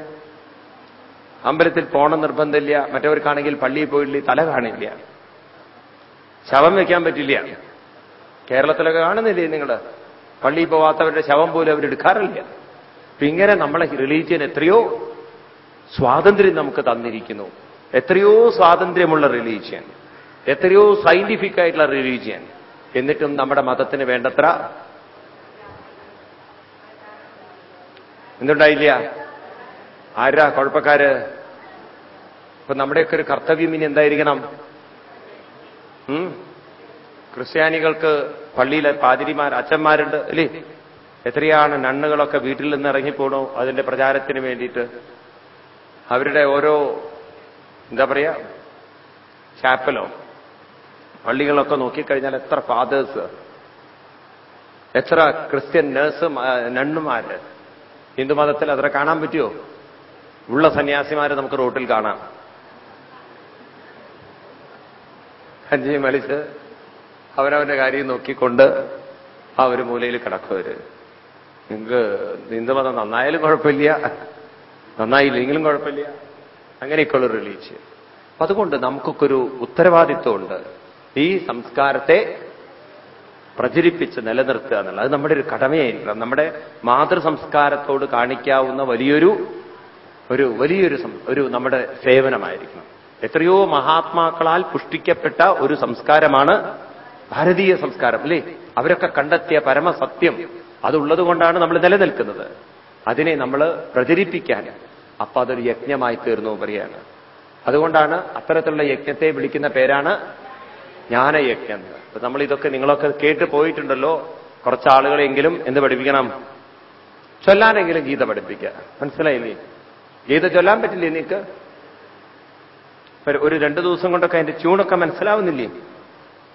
അമ്പലത്തിൽ പോകണം നിർബന്ധമില്ല. മറ്റവർക്കാണെങ്കിൽ പള്ളിയിൽ പോയില്ല തല കാണില്ല. ശവം വയ്ക്കാൻ പറ്റില്ല. കേരളത്തിലൊക്കെ കാണുന്നില്ലേ നിങ്ങൾ പള്ളിയിൽ പോവാത്തവരുടെ ശവം പോലും അവരെടുക്കാറില്ല അപ്പൊ ഇങ്ങനെ നമ്മളെ റിലീജിയൻ എത്രയോ സ്വാതന്ത്ര്യം നമുക്ക് തന്നിരിക്കുന്നു. എത്രയോ സ്വാതന്ത്ര്യമുള്ള റിലീജിയൻ എത്രയോ സയന്റിഫിക് ആയിട്ടുള്ള റിലീജിയൻ എന്നിട്ടും നമ്മുടെ മതത്തിന് വേണ്ടത്ര എന്തുണ്ടായില്ല? ആരാ കുഴപ്പക്കാര്? ഇപ്പൊ നമ്മുടെയൊക്കെ ഒരു കർത്തവ്യം ഇനി എന്തായിരിക്കണം? ക്രിസ്ത്യാനികൾക്ക് പള്ളിയിലെ പാതിരിമാർ അച്ഛന്മാരുണ്ട് അല്ലേ? എത്രയാണ് നണ്ണുകളൊക്കെ വീട്ടിൽ നിന്ന് ഇറങ്ങിപ്പോണോ അതിന്റെ പ്രചാരത്തിന് വേണ്ടിയിട്ട്? അവരുടെ ഓരോ എന്താ പറയുക ചാപ്പലോ? പള്ളികളൊക്കെ നോക്കിക്കഴിഞ്ഞാൽ എത്ര ഫാദേഴ്സ് എത്ര ക്രിസ്ത്യൻ നേഴ്സ് നണ്ണുമാര്. ഹിന്ദുമതത്തിൽ അത്ര കാണാൻ പറ്റുമോ ഉള്ള സന്യാസിമാരെ നമുക്ക് റോട്ടിൽ കാണാം. കഞ്ചിയും വലിച്ച് അവനവന്റെ കാര്യം നോക്കിക്കൊണ്ട് ആ ഒരു മൂലയിൽ കിടക്കുവര്. നിങ്ങൾക്ക് ഹിന്ദുമതം നന്നായാലും കുഴപ്പമില്ല നന്നായില്ലെങ്കിലും കുഴപ്പമില്ല. അങ്ങനെയൊക്കെയുള്ള അപ്പൊ അതുകൊണ്ട് നമുക്കൊക്കെ ഒരു ഉത്തരവാദിത്വമുണ്ട്. ഈ സംസ്കാരത്തെ പ്രചരിപ്പിച്ച് നിലനിർത്തുക എന്നുള്ളത്. അത് നമ്മുടെ ഒരു കടമയായിരിക്കണം. നമ്മുടെ മാതൃ സംസ്കാരത്തോട് കാണിക്കാവുന്ന വലിയൊരു ഒരു വലിയൊരു ഒരു നമ്മുടെ സേവനമായിരിക്കണം. എത്രയോ മഹാത്മാക്കളാൽ പുഷ്ടിക്കപ്പെട്ട ഒരു സംസ്കാരമാണ് ഭാരതീയ സംസ്കാരം അല്ലേ? അവരൊക്കെ കണ്ടെത്തിയ പരമസത്യം അതുള്ളത് കൊണ്ടാണ് നമ്മൾ നിലനിൽക്കുന്നത്. അതിനെ നമ്മൾ പ്രചരിപ്പിക്കാൻ അപ്പൊ അതൊരു യജ്ഞമായി തീർന്നു പറയാണ് അതുകൊണ്ടാണ് അത്തരത്തിലുള്ള യജ്ഞത്തെ വിളിക്കുന്ന പേരാണ് ജ്ഞാനയജ്ഞം. അപ്പൊ നമ്മൾ ഇതൊക്കെ നിങ്ങളൊക്കെ കേട്ട് പോയിട്ടുണ്ടല്ലോ. കുറച്ചാളുകളെങ്കിലും എന്ത് പഠിപ്പിക്കണം? ചൊല്ലാനെങ്കിലും ഗീത പഠിപ്പിക്കുക. മനസ്സിലായില്ലേ ഗീത ചൊല്ലാൻ പറ്റില്ലേ നിനക്ക്? ഒരു രണ്ടു ദിവസം കൊണ്ടൊക്കെ അതിന്റെ ട്യൂണൊക്കെ മനസ്സിലാവുന്നില്ലേ?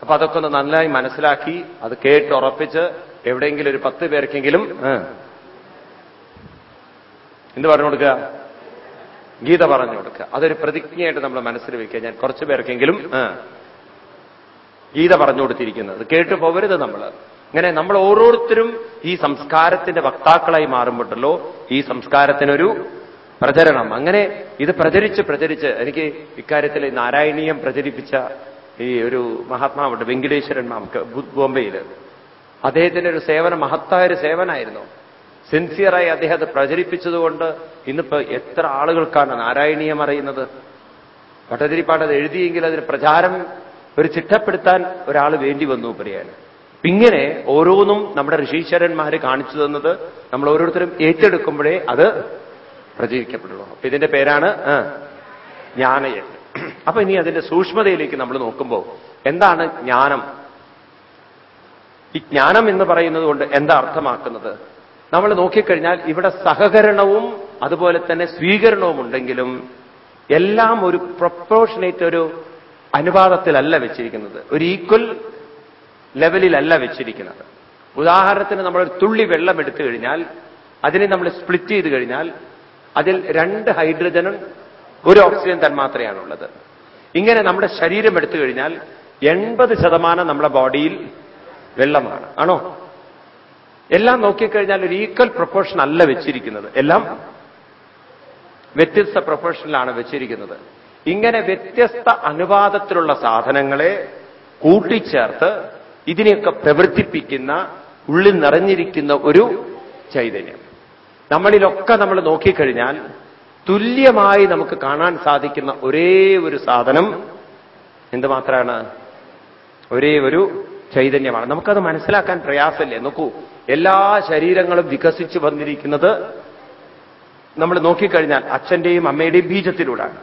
അപ്പൊ അതൊക്കെ ഒന്ന് നന്നായി മനസ്സിലാക്കി അത് കേട്ട് ഉറപ്പിച്ച് എവിടെയെങ്കിലും ഒരു പത്ത് പേർക്കെങ്കിലും എന്ത് പറഞ്ഞു കൊടുക്കുക ഗീത പറഞ്ഞു കൊടുക്കുക അതൊരു പ്രതിജ്ഞയായിട്ട് നമ്മൾ മനസ്സിൽ വെക്കുക. ഞാൻ കുറച്ചു പേർക്കെങ്കിലും ഗീത പറഞ്ഞു കൊടുത്തിരിക്കുന്നത്. അത് കേട്ടു പോകരുത് നമ്മൾ ഇങ്ങനെ നമ്മൾ ഓരോരുത്തരും ഈ സംസ്കാരത്തിന്റെ വക്താക്കളായി മാറുമ്പോട്ടല്ലോ ഈ സംസ്കാരത്തിനൊരു പ്രചരണം. അങ്ങനെ ഇത് പ്രചരിച്ച് പ്രചരിച്ച് എനിക്ക് ഇക്കാര്യത്തിൽ നാരായണീയം പ്രചരിപ്പിച്ച ഈ ഒരു മഹാത്മാവുണ്ട് വെങ്കടേശ്വരൻ മാമക്ക് ബോംബെയിൽ അദ്ദേഹത്തിന്റെ ഒരു സേവനം മഹത്തായ ഒരു സേവനായിരുന്നു. സിൻസിയറായി അദ്ദേഹം അത് പ്രചരിപ്പിച്ചതുകൊണ്ട് ഇന്നിപ്പോ എത്ര ആളുകൾക്കാണ് നാരായണീയം അറിയുന്നത്. ഭട്ടതിരിപ്പാട് അത് എഴുതിയെങ്കിൽ അതിന് പ്രചാരം ഒരു ചിട്ടപ്പെടുത്താൻ ഒരാൾ വേണ്ടി വന്നു പറയാൻ ഇങ്ങനെ ഓരോന്നും നമ്മുടെ ഋഷീശ്വരന്മാർ കാണിച്ചു തന്നത് നമ്മൾ ഓരോരുത്തരും ഏറ്റെടുക്കുമ്പോഴേ അത് പ്രചരിക്കപ്പെടുള്ളൂ. അപ്പൊ ഇതിന്റെ പേരാണ് ജ്ഞാനയജ്ഞം. അപ്പൊ ഇനി അതിന്റെ സൂക്ഷ്മതയിലേക്ക് നമ്മൾ നോക്കുമ്പോൾ എന്താണ് ജ്ഞാനം? ഈ ജ്ഞാനം എന്ന് പറയുന്നത് കൊണ്ട് എന്താ അർത്ഥമാക്കുന്നത്? നമ്മൾ നോക്കിക്കഴിഞ്ഞാൽ ഇവിടെ സഹകരണവും അതുപോലെ തന്നെ സ്വീകരണവും ഉണ്ടെങ്കിലും എല്ലാം ഒരു പ്രൊപ്പോഷനേറ്റ് ഒരു അനുപാതത്തിലല്ല വെച്ചിരിക്കുന്നത്. ഒരു ഈക്വൽ ലെവലിലല്ല വെച്ചിരിക്കുന്നത്. ഉദാഹരണത്തിന് നമ്മൾ ഒരു തുള്ളി വെള്ളം എടുത്തു കഴിഞ്ഞാൽ അതിനെ നമ്മൾ സ്പ്ലിറ്റ് ചെയ്ത് കഴിഞ്ഞാൽ അതിൽ രണ്ട് ഹൈഡ്രജനും ഒരു ഓക്സിജൻ തന്മാത്രയാണുള്ളത് ഇങ്ങനെ നമ്മുടെ ശരീരം എടുത്തു കഴിഞ്ഞാൽ എൺപത് ശതമാനം നമ്മുടെ ബോഡിയിൽ വെള്ളമാണ്. ആണോ? എല്ലാം നോക്കിക്കഴിഞ്ഞാൽ ഒരു ഈക്വൽ പ്രൊപ്പോർഷൻ അല്ല വെച്ചിരിക്കുന്നത്. എല്ലാം വ്യത്യസ്ത പ്രൊപ്പോർഷനിലാണ് വെച്ചിരിക്കുന്നത്. ഇങ്ങനെ വ്യത്യസ്ത അനുപാതത്തിലുള്ള സാധനങ്ങളെ കൂട്ടിച്ചേർത്ത് ഇതിനെയൊക്കെ പ്രവർത്തിപ്പിക്കുന്ന ഉള്ളിൽ നിറഞ്ഞിരിക്കുന്ന ഒരു ചൈതന്യം. നമ്മളിലൊക്കെ നമ്മൾ നോക്കിക്കഴിഞ്ഞാൽ തുല്യമായി നമുക്ക് കാണാൻ സാധിക്കുന്ന ഒരേ ഒരു സാധനം എന്തുമാത്രമാണ്? ഒരേ ഒരു ചൈതന്യമാണ്. നമുക്കത് മനസ്സിലാക്കാൻ പ്രയാസമില്ലേ? നോക്കൂ എല്ലാ ശരീരങ്ങളും വികസിച്ചു വന്നിരിക്കുന്നത് നമ്മൾ നോക്കിക്കഴിഞ്ഞാൽ അച്ഛന്റെയും അമ്മയുടെയും ബീജത്തിലൂടെയാണ്.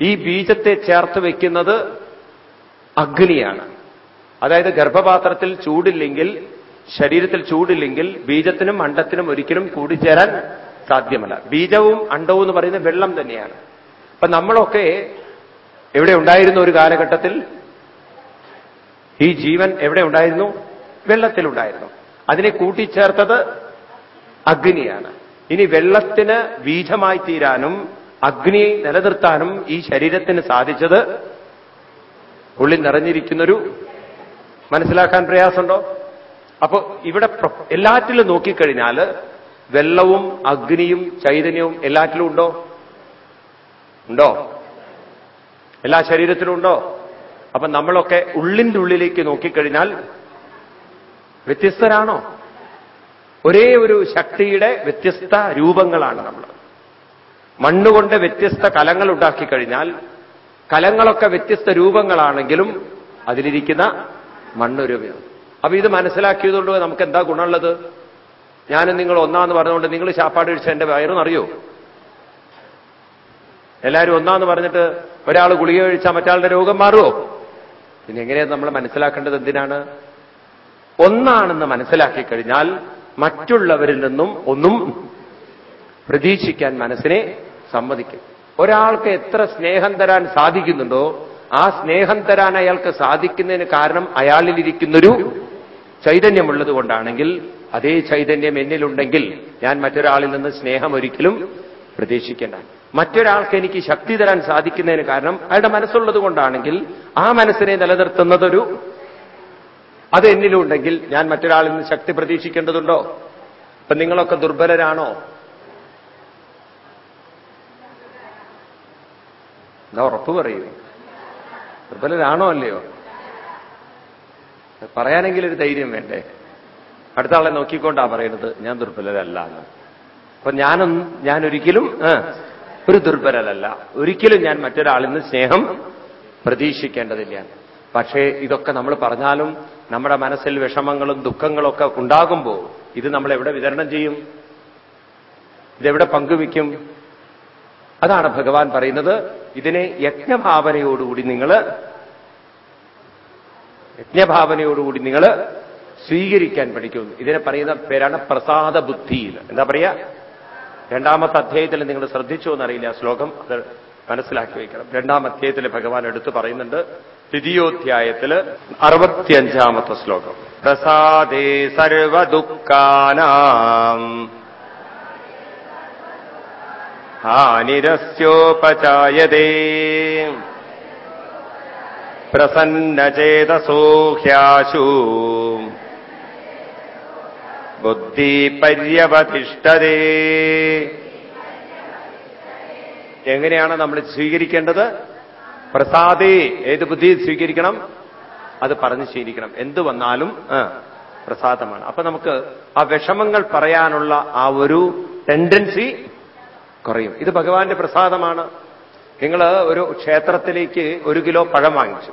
ഈ ബീജത്തെ ചേർത്ത് വയ്ക്കുന്നത് അഗ്നിയാണ്. അതായത് ഗർഭപാത്രത്തിൽ ചൂടില്ലെങ്കിൽ ശരീരത്തിൽ ചൂടില്ലെങ്കിൽ ബീജത്തിനും അണ്ടത്തിനും ഒരിക്കലും കൂടിച്ചേരാൻ സാധ്യമല്ല. ബീജവും അണ്ടവും എന്ന് പറയുന്നത് വെള്ളം തന്നെയാണ്. അപ്പൊ നമ്മളൊക്കെ എവിടെ ഉണ്ടായിരുന്ന ഒരു കാലഘട്ടത്തിൽ ഈ ജീവൻ എവിടെ ഉണ്ടായിരുന്നു? വെള്ളത്തിലുണ്ടായിരുന്നു അതിനെ കൂട്ടിച്ചേർത്തത് അഗ്നിയാണ്. ഇനി വെള്ളത്തിന് ബീജമായി തീരാനും അഗ്നി നിലനിർത്താനും ഈ ശരീരത്തിന് സാധിച്ചത് ഉള്ളിൽ നിറഞ്ഞിരിക്കുന്നൊരു മനസ്സിലാക്കാൻ പ്രയാസമുണ്ടോ? അപ്പോ ഇവിടെ എല്ലാറ്റിലും നോക്കിക്കഴിഞ്ഞാൽ വെള്ളവും അഗ്നിയും ചൈതന്യവും എല്ലാറ്റിലും ഉണ്ടോ? ഉണ്ടോ? എല്ലാ ശരീരത്തിലും ഉണ്ടോ? അപ്പൊ നമ്മളൊക്കെ ഉള്ളിന്റെ ഉള്ളിലേക്ക് നോക്കിക്കഴിഞ്ഞാൽ വ്യത്യസ്തരാണോ? ഒരേ ഒരു ശക്തിയുടെ വ്യത്യസ്ത രൂപങ്ങളാണ് നമ്മൾ. മണ്ണുകൊണ്ട് വ്യത്യസ്ത കലങ്ങൾ ഉണ്ടാക്കിക്കഴിഞ്ഞാൽ കലങ്ങളൊക്കെ വ്യത്യസ്ത രൂപങ്ങളാണെങ്കിലും അതിലിരിക്കുന്ന മണ്ണൊരു അപ്പൊ ഇത് മനസ്സിലാക്കിയതുകൊണ്ട് നമുക്ക് എന്താ ഗുണമുള്ളത്? ഞാനും നിങ്ങൾ ഒന്നാന്ന് പറഞ്ഞുകൊണ്ട് നിങ്ങൾ ശാപ്പാട് കഴിച്ച എന്റെ വയറുന്നറിയോ? എല്ലാവരും ഒന്നാന്ന് പറഞ്ഞിട്ട് ഒരാൾ ഗുളിക കഴിച്ചാൽ മറ്റാളുടെ രോഗം മാറുമോ പിന്നെ എങ്ങനെയാണ് നമ്മൾ മനസ്സിലാക്കേണ്ടത് എന്തിനാണ്? ഒന്നാണെന്ന് മനസ്സിലാക്കി കഴിഞ്ഞാൽ മറ്റുള്ളവരിൽ നിന്നും ഒന്നും പ്രതീക്ഷിക്കാൻ മനസ്സിനെ സമ്മതിക്കും. ഒരാൾക്ക് എത്ര സ്നേഹം തരാൻ സാധിക്കുന്നുണ്ടോ ആ സ്നേഹം തരാൻ അയാൾക്ക് സാധിക്കുന്നതിന് കാരണം അയാളിലിരിക്കുന്നൊരു ചൈതന്യമുള്ളത് കൊണ്ടാണെങ്കിൽ അതേ ചൈതന്യം എന്നിലുണ്ടെങ്കിൽ ഞാൻ മറ്റൊരാളിൽ നിന്ന് സ്നേഹം ഒരിക്കലും പ്രതീക്ഷിക്കേണ്ട. മറ്റൊരാൾക്ക് എനിക്ക് ശക്തി തരാൻ സാധിക്കുന്നതിന് കാരണം അയാളുടെ മനസ്സുള്ളത് കൊണ്ടാണെങ്കിൽ ആ മനസ്സിനെ നിലനിർത്തുന്നതൊരു അത് എന്നിലുണ്ടെങ്കിൽ ഞാൻ മറ്റൊരാളിൽ നിന്ന് ശക്തി പ്രതീക്ഷിക്കേണ്ടതുണ്ടോ? ഇപ്പൊ നിങ്ങളൊക്കെ ദുർബലരാണോ? എന്താ ഉറപ്പ് പറയൂ? ദുർബലരാണോ അല്ലയോ? പറയാനെങ്കിൽ ഒരു ധൈര്യം വേണ്ടേ? അടുത്ത ആളെ നോക്കിക്കൊണ്ടാ പറയുന്നത് ഞാൻ ദുർബലരല്ല എന്ന്. അപ്പൊ ഞാനും ഞാൻ ഒരിക്കലും ഒരു ദുർബലരല്ല. ഒരിക്കലും ഞാൻ മറ്റൊരാളിൽ നിന്ന് സ്നേഹം പ്രതീക്ഷിക്കേണ്ടതില്ല. പക്ഷേ ഇതൊക്കെ നമ്മൾ പറഞ്ഞാലും നമ്മുടെ മനസ്സിൽ വിഷമങ്ങളും ദുഃഖങ്ങളൊക്കെ ഉണ്ടാകുമ്പോൾ ഇത് നമ്മൾ എവിടെ വിതരണം ചെയ്യും? ഇതെവിടെ പങ്കുവയ്ക്കും? അതാണ് ഭഗവാൻ പറയുന്നത്. ഇതിനെ യജ്ഞഭാവനയോടുകൂടി നിങ്ങൾ യജ്ഞഭാവനയോടുകൂടി നിങ്ങൾ സ്വീകരിക്കാൻ പഠിക്കുന്നു. ഇതിനെ പറയുന്ന പേരാണ് പ്രസാദ ബുദ്ധി എന്താ പറയാ രണ്ടാമത്തെ അധ്യായത്തിൽ നിങ്ങൾ ശ്രദ്ധിച്ചോ എന്നറിയില്ല ആ ശ്ലോകം. അത് മനസ്സിലാക്കി വയ്ക്കണം രണ്ടാം അധ്യായത്തിൽ ഭഗവാൻ എടുത്തു പറയുന്നുണ്ട്. ദ്വിതീയോധ്യായത്തിൽ അറുപത്തിയഞ്ചാമത്തെ ശ്ലോകം. പ്രസാദേ സർവദുഃഖാനാം. ഹാനിരസ്യോപചായതേ. പ്രസന്നചേതസോ ബുദ്ധി പര്യവതിഷ്ഠതേ എങ്ങനെയാണ് നമ്മൾ സ്വീകരിക്കേണ്ടത്? പ്രസാദേ ഏത് ബുദ്ധി സ്വീകരിക്കണം? അത് പറഞ്ഞ് ശീലിക്കണം. എന്ത് വന്നാലും പ്രസാദമാണ്. അപ്പൊ നമുക്ക് ആ വിഷമങ്ങൾ പറയാനുള്ള ആ ഒരു ടെൻഡൻസി കുറയും. ഇത് ഭഗവാന്റെ പ്രസാദമാണ്. നിങ്ങൾ ഒരു ക്ഷേത്രത്തിലേക്ക് ഒരു കിലോ പഴം വാങ്ങിച്ചു.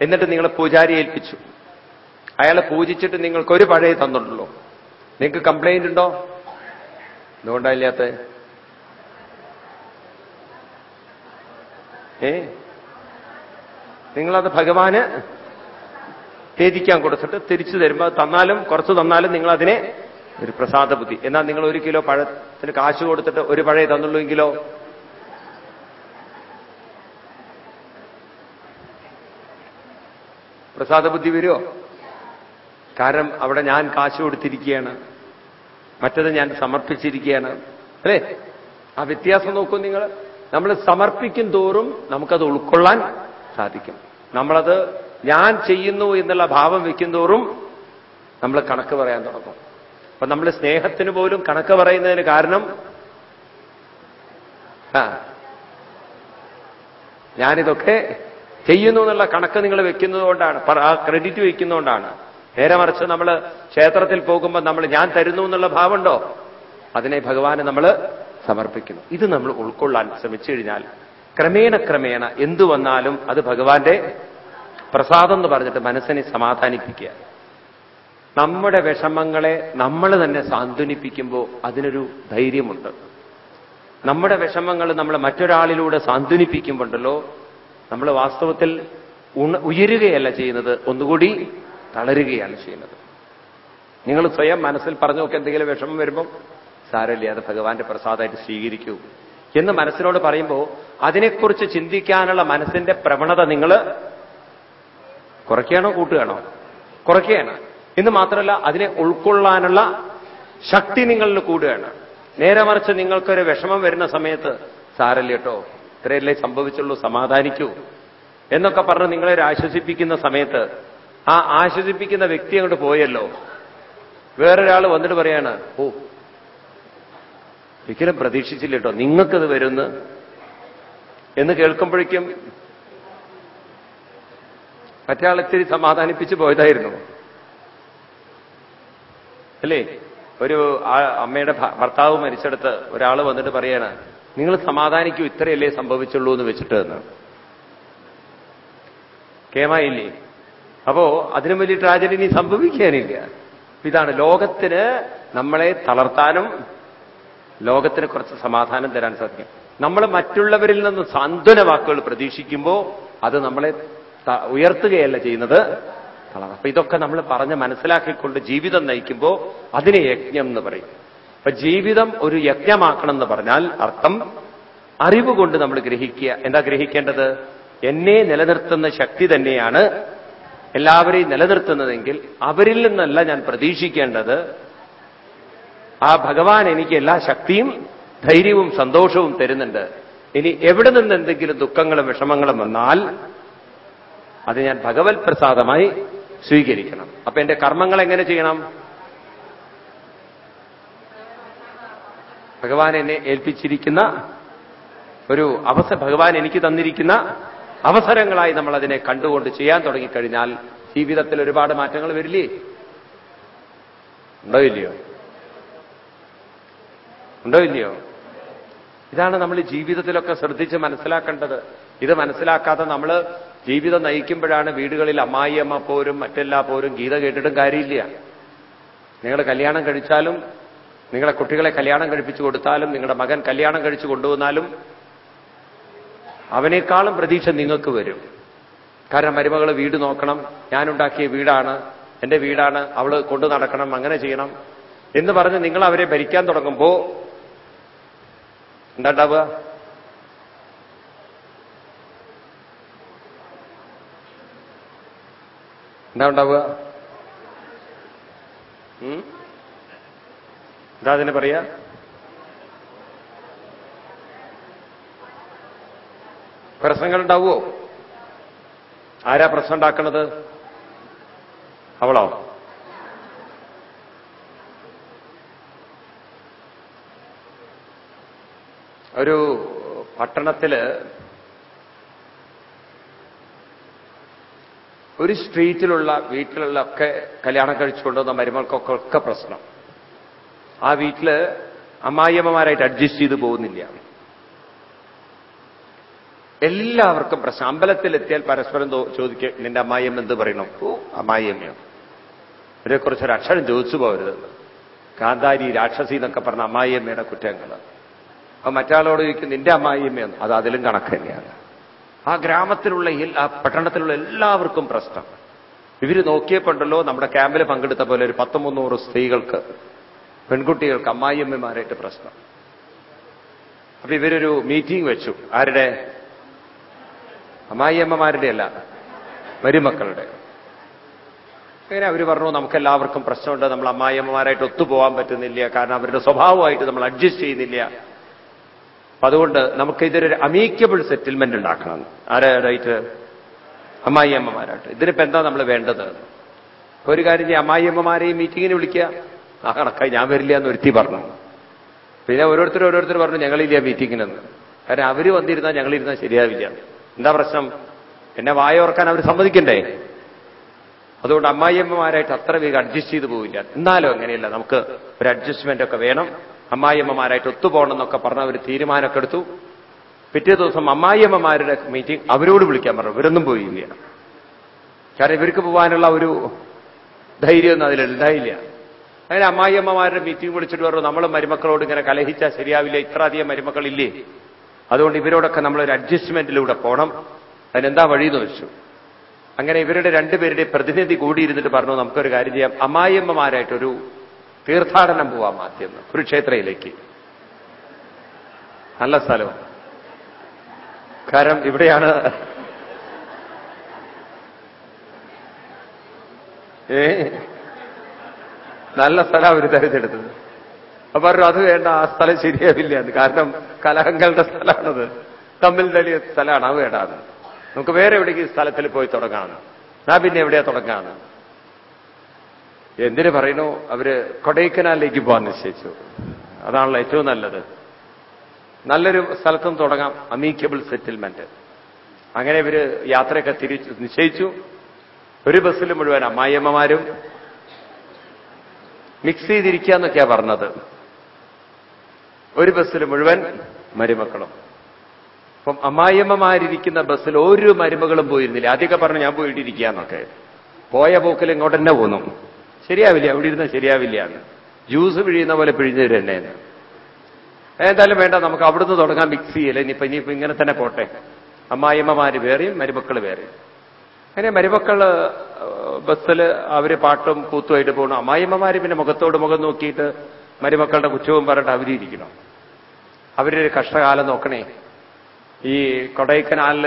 എന്നിട്ട് നിങ്ങൾ പൂജാരി ഏൽപ്പിച്ചു അയാളെ പൂജിച്ചിട്ട് നിങ്ങൾക്ക് ഒരു പഴയ തന്നിട്ടുള്ളൂ നിങ്ങൾക്ക് കംപ്ലൈന്റ് ഉണ്ടോ? എന്തുകൊണ്ടല്ലാത്ത ഏ? നിങ്ങളത് ഭഗവാന് തേജിക്കാൻ കൊടുത്തിട്ട് തിരിച്ചു തരുമ്പോൾ തന്നാലും കുറച്ച് തന്നാലും നിങ്ങൾ അതിനെ ഒരു പ്രസാദ ബുദ്ധി. എന്നാൽ നിങ്ങൾ ഒരു കിലോ പഴത്തിന് കാശ് കൊടുത്തിട്ട് ഒരു പഴയ തന്നുള്ളൂ എങ്കിലോ? പ്രസാദ ബുദ്ധി വരുമോ കാരണം അവിടെ ഞാൻ കാശ് കൊടുത്തിരിക്കുകയാണ്. മറ്റത് ഞാൻ സമർപ്പിച്ചിരിക്കുകയാണ്. അല്ലേ? ആ വ്യത്യാസം നോക്കൂ നിങ്ങൾ. നമ്മൾ സമർപ്പിക്കും തോറും നമുക്കത് ഉൾക്കൊള്ളാൻ സാധിക്കും. നമ്മളത് ഞാൻ ചെയ്യുന്നു എന്നുള്ള ഭാവം വയ്ക്കും തോറും നമ്മൾ കണക്ക് പറയാൻ തുടങ്ങും. അപ്പൊ നമ്മൾ സ്നേഹത്തിന് പോലും കണക്ക് പറയുന്നതിന് കാരണം ആ ഞാനിതൊക്കെ ചെയ്യുന്നു എന്നുള്ള കണക്ക് നിങ്ങൾ വെക്കുന്നതുകൊണ്ടാണ് ആ ക്രെഡിറ്റ് വെക്കുന്നതുകൊണ്ടാണ് നേരെ മറിച്ച് നമ്മൾ ക്ഷേത്രത്തിൽ പോകുമ്പോൾ നമ്മൾ ഞാൻ തരുന്നു എന്നുള്ള ഭാവമുണ്ടോ? അതിനെ ഭഗവാന് നമ്മൾ സമർപ്പിക്കുന്നു. ഇത് നമ്മൾ ഉൾക്കൊള്ളാൻ ശ്രമിച്ചു കഴിഞ്ഞാൽ ക്രമേണ ക്രമേണ എന്തു വന്നാലും അത് ഭഗവാന്റെ പ്രസാദം എന്ന് പറഞ്ഞിട്ട് മനസ്സിനെ സമാധാനിപ്പിക്കുക. നമ്മുടെ വിഷമങ്ങളെ നമ്മൾ തന്നെ സാന്ത്വനിപ്പിക്കുമ്പോൾ അതിനൊരു ധൈര്യമുണ്ട്. നമ്മുടെ വിഷമങ്ങൾ നമ്മൾ മറ്റൊരാളിലൂടെ സാന്ത്വനിപ്പിക്കുമ്പോണ്ടല്ലോ നമ്മൾ വാസ്തവത്തിൽ ഉയരുകയല്ല ചെയ്യുന്നത്. ഒന്നുകൂടി തളരുകയാണ് ചെയ്യുന്നത്. നിങ്ങൾ സ്വയം മനസ്സിൽ പറഞ്ഞു നോക്കി എന്തെങ്കിലും വിഷമം വരുമ്പോൾ സാരമില്ല അത് ഭഗവാന്റെ പ്രസാദമായിട്ട് സ്വീകരിക്കൂ എന്ന് മനസ്സിനോട് പറയുമ്പോൾ അതിനെക്കുറിച്ച് ചിന്തിക്കാനുള്ള മനസ്സിന്റെ പ്രവണത നിങ്ങൾ കുറയ്ക്കുകയാണോ കൂട്ടുകയാണോ? കുറയ്ക്കുകയാണ്. എന്ന് മാത്രമല്ല അതിനെ ഉൾക്കൊള്ളാനുള്ള ശക്തി നിങ്ങളിൽ കൂടുകയാണ്. നേരെ മറിച്ച് നിങ്ങൾക്കൊരു വിഷമം വരുന്ന സമയത്ത് സാരല്ല കേട്ടോ ഇത്രയല്ലേ സംഭവിച്ചുള്ളൂ സമാധാനിക്കൂ എന്നൊക്കെ പറഞ്ഞ് നിങ്ങളെ ആശ്വസിപ്പിക്കുന്ന സമയത്ത് ആ ആശ്വസിപ്പിക്കുന്ന വ്യക്തി അങ്ങോട്ട് പോയല്ലോ. വേറൊരാൾ വന്നിട്ട് പറയാണ് ഓ ഒരിക്കലും പ്രതീക്ഷിച്ചില്ല കേട്ടോ നിങ്ങൾക്കത് വരുന്ന്? എന്ന് കേൾക്കുമ്പോഴേക്കും മറ്റേ ഇത്തിരി സമാധാനിപ്പിച്ച് പോയതായിരുന്നു. അല്ലേ? ഒരു അമ്മയുടെ ഭർത്താവ് മരിച്ചെടുത്ത് ഒരാൾ വന്നിട്ട് പറയാണ് നിങ്ങൾ സമാധാനിക്കൂ ഇത്രയല്ലേ സംഭവിച്ചുള്ളൂ എന്ന് വെച്ചിട്ട് എന്ന്. കേമായില്ലേ? അപ്പോ അതിനും വലിയ ട്രാജഡി ഇനി സംഭവിക്കാനില്ല. ഇതാണ് ലോകത്തിന് നമ്മളെ തളർത്താനും ലോകത്തിന് കുറച്ച് സമാധാനം തരാൻ സാധിക്കും. നമ്മൾ മറ്റുള്ളവരിൽ നിന്ന് സാന്ത്വന വാക്കുകൾ പ്രതീക്ഷിക്കുമ്പോൾ അത് നമ്മളെ ഉയർത്തുകയല്ല ചെയ്യുന്നത്. അപ്പൊ ഇതൊക്കെ നമ്മൾ പറഞ്ഞ് മനസ്സിലാക്കിക്കൊണ്ട് ജീവിതം നയിക്കുമ്പോൾ അതിനെ യജ്ഞം എന്ന് പറയും. അപ്പൊ ജീവിതം ഒരു യജ്ഞമാക്കണം എന്ന് പറഞ്ഞാൽ അർത്ഥം അറിവ് കൊണ്ട് നമ്മൾ ഗ്രഹിക്കുക. എന്താ ഗ്രഹിക്കേണ്ടത്? എന്നെ നിലനിർത്തുന്ന ശക്തി തന്നെയാണ് എല്ലാവരെയും നിലനിർത്തുന്നതെങ്കിൽ അവരിൽ നിന്നല്ല ഞാൻ പ്രതീക്ഷിക്കേണ്ടത്. ആ ഭഗവാൻ എനിക്ക് എല്ലാ ശക്തിയും ധൈര്യവും സന്തോഷവും തരുന്നുണ്ട്. ഇനി എവിടെ നിന്ന് എന്തെങ്കിലും ദുഃഖങ്ങളും വിഷമങ്ങളും വന്നാൽ അത് ഞാൻ ഭഗവത് പ്രസാദമായി സ്വീകരിക്കണം. അപ്പൊ എന്റെ കർമ്മങ്ങൾ എങ്ങനെ ചെയ്യണം? ഭഗവാൻ എന്നെ ഏൽപ്പിച്ചിരിക്കുന്ന ഒരു അവസ്ഥ ഭഗവാൻ എനിക്ക് തന്നിരിക്കുന്ന അവസരങ്ങളായി നമ്മൾ അതിനെ കണ്ടുകൊണ്ട് ചെയ്യാൻ തുടങ്ങിക്കഴിഞ്ഞാൽ ജീവിതത്തിൽ ഒരുപാട് മാറ്റങ്ങൾ വരില്ലേ? ഉണ്ടോ ഇല്ലയോ? ഉണ്ടോ ഇല്ലയോ? ഇതാണ് നമ്മൾ ജീവിതത്തിലൊക്കെ ശ്രദ്ധിച്ച് മനസ്സിലാക്കേണ്ടത്. ഇത് മനസ്സിലാക്കാതെ നമ്മൾ ജീവിതം നയിക്കുമ്പോഴാണ് വീടുകളിൽ അമ്മായിയമ്മ പോരും മറ്റെല്ലാ പോരും ഗീത കേട്ടിട്ടും കാര്യമില്ല. നിങ്ങൾ കല്യാണം കഴിച്ചാലും നിങ്ങളെ കുട്ടികളെ കല്യാണം കഴിപ്പിച്ചു കൊടുത്താലും നിങ്ങളുടെ മകൻ കല്യാണം കഴിച്ചു കൊണ്ടുവന്നാലും അവനേക്കാളും പ്രതീക്ഷ നിങ്ങൾക്ക് വരും. കാരണം മരുമകൾ വീട് നോക്കണം ഞാനുണ്ടാക്കിയ വീടാണ് എന്റെ വീടാണ് അവൾ കൊണ്ടു നടക്കണം അങ്ങനെ ചെയ്യണം എന്ന് പറഞ്ഞ് നിങ്ങൾ അവരെ ഭരിക്കാൻ തുടങ്ങുമ്പോ എന്താ ഉണ്ടാവുക എന്താ ഉണ്ടാവുക എന്താ അതിനെ പറയാ? പ്രശ്നങ്ങൾ ഉണ്ടാവുമോ ആരാ പ്രശ്നം ഉണ്ടാക്കുന്നത് അവളോ? ഒരു പട്ടണത്തിൽ ഒരു സ്ട്രീറ്റിലുള്ള വീട്ടിലുള്ള ഒക്കെ കല്യാണം കഴിച്ചുകൊണ്ടുവന്ന മരുമകൾക്കൊക്കെ ഒക്കെ പ്രശ്നം. ആ വീട്ടിൽ അമ്മായിയമ്മമാരായിട്ട് അഡ്ജസ്റ്റ് ചെയ്ത് പോകുന്നില്ല. എല്ലാവർക്കും പ്രശ്നം. അമ്പലത്തിലെത്തിയാൽ പരസ്പരം ചോദിക്കും നിന്റെ അമ്മായിയമ്മ എന്ത് പറയണം? ഓ അമ്മായിയമ്മയോ. ഇവരെക്കുറിച്ച് ഒരു അക്ഷരം ചോദിച്ചു പോകരുത്. കാന്താരി രാക്ഷസി എന്നൊക്കെ പറഞ്ഞ അമ്മായിയമ്മയുടെ കുറ്റങ്ങൾ അപ്പൊ മറ്റാളോട് ചോദിക്കും നിന്റെ അമ്മായിയമ്മയെന്ന് അത് അതിലും കണക്ക് തന്നെയാണ്. ആ ഗ്രാമത്തിലുള്ള ആ പട്ടണത്തിലുള്ള എല്ലാവർക്കും പ്രശ്നം. ഇവർ നോക്കിയപ്പോണ്ടല്ലോ നമ്മുടെ ക്യാമ്പിൽ പങ്കെടുത്ത പോലെ ഒരു പത്ത് മുന്നൂറ് സ്ത്രീകൾക്ക് പെൺകുട്ടികൾക്ക് അമ്മായിയമ്മമാരായിട്ട് പ്രശ്നം. അപ്പൊ ഇവരൊരു മീറ്റിംഗ് വെച്ചു. ആരുടെ? അമ്മായിയമ്മമാരുടെ അല്ല മരുമക്കളുടെ. അങ്ങനെ അവർ പറഞ്ഞു നമുക്കെല്ലാവർക്കും പ്രശ്നമുണ്ട്. നമ്മൾ അമ്മായിയമ്മമാരായിട്ട് ഒത്തുപോകാൻ പറ്റുന്നില്ല. കാരണം അവരുടെ സ്വഭാവമായിട്ട് നമ്മൾ അഡ്ജസ്റ്റ് ചെയ്യുന്നില്ല. അപ്പൊ അതുകൊണ്ട് നമുക്ക് ഇതൊരു അമീക്കബിൾ സെറ്റിൽമെന്റ് ഉണ്ടാക്കണം. ആരായിട്ട് അമ്മായിയമ്മമാരായിട്ട്. ഇതിനിപ്പോ എന്താ നമ്മൾ വേണ്ടത്? ഒരു കാര്യം ഈ അമ്മായിയമ്മമാരെയും മീറ്റിങ്ങിന് വിളിക്കുക. ആ കണക്കായി ഞാൻ വരില്ല എന്ന് ഒരുത്തി പറഞ്ഞു. പിന്നെ ഓരോരുത്തർ ഓരോരുത്തർ പറഞ്ഞു ഞങ്ങളില്ല മീറ്റിങ്ങിനെന്ന് കാരണം അവർ വന്നിരുന്നാൽ ഞങ്ങളിരുന്നാൽ ശരിയാവില്ല. എന്താ പ്രശ്നം? എന്നെ വായോർക്കാൻ അവർ സമ്മതിക്കണ്ടേ? അതുകൊണ്ട് അമ്മായിയമ്മമാരായിട്ട് അത്ര വേഗം അഡ്ജസ്റ്റ് ചെയ്ത് പോവില്ല. എന്നാലും അങ്ങനെയല്ല നമുക്ക് ഒരു അഡ്ജസ്റ്റ്മെന്റ് ഒക്കെ വേണം. അമ്മായിയമ്മമാരായിട്ട് ഒത്തുപോകണം എന്നൊക്കെ പറഞ്ഞ ഒരു തീരുമാനമൊക്കെ എടുത്തു. പിറ്റേ ദിവസം അമ്മായിയമ്മമാരുടെ മീറ്റിംഗ് അവരോട് വിളിക്കാൻ പറഞ്ഞു. ഇവരൊന്നും പോയില്ല. കാരണം ഇവർക്ക് പോകാനുള്ള ഒരു ധൈര്യമൊന്നും അതിലുണ്ടായില്ല അങ്ങനെ അമ്മായിയമ്മമാരുടെ മീറ്റിംഗ് വിളിച്ചിട്ട് പറഞ്ഞു നമ്മൾ മരുമക്കളോട് ഇങ്ങനെ കലഹിച്ചാൽ ശരിയാവില്ല. ഇത്ര അധികം മരുമക്കളില്ലേ? അതുകൊണ്ട് ഇവരോടൊക്കെ നമ്മളൊരു അഡ്ജസ്റ്റ്മെന്റിലൂടെ പോകണം അതിനെന്താ എന്ന് വെച്ചു. അങ്ങനെ ഇവരുടെ രണ്ടുപേരുടെ പ്രതിനിധി കൂടിയിരുന്നിട്ട് പറഞ്ഞു നമുക്കൊരു കാര്യം ചെയ്യാം. അമ്മായിയമ്മമാരായിട്ടൊരു തീർത്ഥാടനം പോവാം ആദ്യം കുരുക്ഷേത്രയിലേക്ക് നല്ല സ്ഥലം കാരണം ഇവിടെയാണ് ഏ? നല്ല സ്ഥലം അവർ തെരഞ്ഞെടുത്തത് അപ്പൊ പറഞ്ഞു അത് വേണ്ട ആ സ്ഥലം ശരിയാവില്ല എന്ന്. കാരണം കലഹങ്ങളുടെ സ്ഥലമാണത്. തമ്മിൽ തളിയ സ്ഥലമാണ് അത് വേണ്ടത് നമുക്ക് വേറെ എവിടേക്കും സ്ഥലത്തിൽ പോയി തുടങ്ങാന്ന് ഞാൻ പിന്നെ എവിടെയാ തുടങ്ങാണ് എന്തിനു പറയുന്നു അവർ കൊടൈക്കനാലിലേക്ക് പോകാൻ നിശ്ചയിച്ചു. അതാണല്ലോ ഏറ്റവും നല്ലത്. നല്ലൊരു സ്ഥലത്തും തുടങ്ങാം. Amicable settlement. അങ്ങനെ ഇവർ യാത്രയൊക്കെ തിരിച്ചു നിശ്ചയിച്ചു. ഒരു ബസ്സിൽ മുഴുവൻ അമ്മായിയമ്മമാരും മിക്സ് ചെയ്തിരിക്കുക എന്നൊക്കെയാ പറഞ്ഞത്. ഒരു ബസ്സിൽ മുഴുവൻ മരുമക്കളും. അപ്പം അമ്മായിയമ്മമാരിയ്ക്കുന്ന ബസ്സിൽ ഒരു മരുമകളും പോയിരുന്നില്ല. ആദ്യമൊക്കെ പറഞ്ഞു ഞാൻ പോയിട്ടിരിക്കാന്നൊക്കെ പോയ പോക്കിൽ ഇങ്ങോട്ട് തന്നെ പോന്നു. ശരിയാവില്ല അവിടെ ഇരുന്ന ശരിയാവില്ല ജ്യൂസ് പിഴിയുന്ന പോലെ പിഴിഞ്ഞു തന്നെ എന്തായാലും വേണ്ട നമുക്ക് അവിടുന്ന് തുടങ്ങാൻ മിക്സ് ചെയ്യല്ലേ. ഇനിയിപ്പോ ഇനിയിപ്പോ ഇങ്ങനെ തന്നെ പോട്ടെ. അമ്മായിയമ്മമാര് വേറെയും മരുമക്കൾ വേറെയും. അങ്ങനെ മരുമക്കൾ ബസ്സിൽ അവർ പാട്ടും കൂത്തുമായിട്ട് പോകണം അമ്മായിയമ്മമാര് പിന്നെ മുഖത്തോട് മുഖം നോക്കിയിട്ട് മരുമക്കളുടെ കുറ്റവും പറഞ്ഞിട്ട് അവരിയ്ക്കണം അവരൊരു കഷ്ടകാലം നോക്കണേ. ഈ കൊടൈക്കനാലിൽ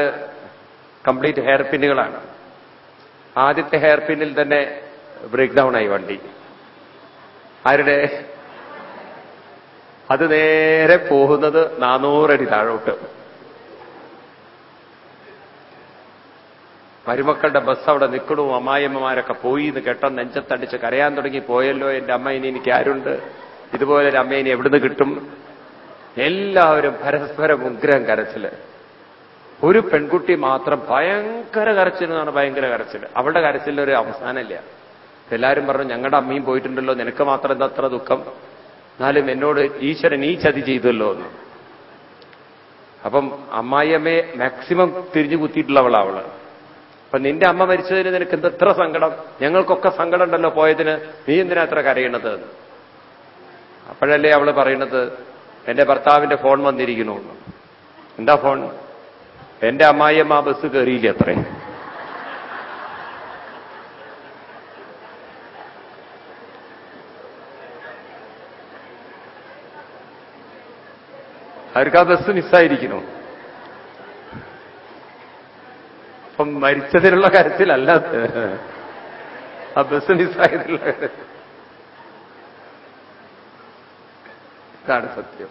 കംപ്ലീറ്റ് ഹെയർ പിന്നുകളാണ്. ആദ്യത്തെ ഹെയർ പിന്നിൽ തന്നെ ബ്രേക്ക് ഡൗൺ ആയി വണ്ടി. ആരുടെ? അത് നേരെ പോകുന്നത് നാനൂറടി താഴോട്ട്. മരുമക്കളുടെ ബസ് അവിടെ നിൽക്കണു അമ്മായിയമ്മമാരൊക്കെ പോയി എന്ന് കെട്ടം നെഞ്ചത്തടിച്ച് കരയാൻ തുടങ്ങി പോയല്ലോ എന്റെ അമ്മ ഇനി എനിക്ക് ആരുണ്ട്? ഇതുപോലെ ഒരു അമ്മ ഇനി എവിടുന്ന് കിട്ടും? എല്ലാവരും പരസ്പരം ഉഗ്രം കരച്ചിൽ. ഒരു പെൺകുട്ടി മാത്രം ഭയങ്കര കരച്ചിലെന്നാണ് ഭയങ്കര കരച്ചിൽ അവളുടെ കരച്ചിലൊരു ഒരു അവസാനമില്ല. എല്ലാവരും പറഞ്ഞു ഞങ്ങളുടെ അമ്മയും പോയിട്ടുണ്ടല്ലോ നിനക്ക് മാത്രം എന്താ അത്ര ദുഃഖം? എന്നാലും എന്നോട് ഈശ്വരൻ ഈ ചതി ചെയ്തല്ലോ എന്ന്. അപ്പം അമ്മായിയമ്മയെ മാക്സിമം തിരിഞ്ഞു കുത്തിയിട്ടുള്ളവളാ അവൾ. അപ്പൊ നിന്റെ അമ്മ മരിച്ചതിന് നിനക്ക് എന്താ എത്ര സങ്കടം? ഞങ്ങൾക്കൊക്കെ സങ്കടം ഉണ്ടല്ലോ പോയതിന്. നീ എന്തിനാ അത്ര കരയണത് അപ്പോഴല്ലേ അവൾ പറയണത് എന്റെ ഭർത്താവിന്റെ ഫോൺ വന്നിരിക്കുന്നു എന്താ ഫോൺ? എന്റെ അമ്മായിയമ്മ ആ ബസ് കയറിയില്ല അത്രേ? അവർക്ക് ആ ബസ് മിസ്സായിരിക്കുന്നു. അപ്പം മരിച്ചതിലുള്ള കാര്യത്തിലല്ല. ആ ബസ് മിസ്സായതിലുള്ള കരച്ചിൽ ഇതാണ് സത്യം.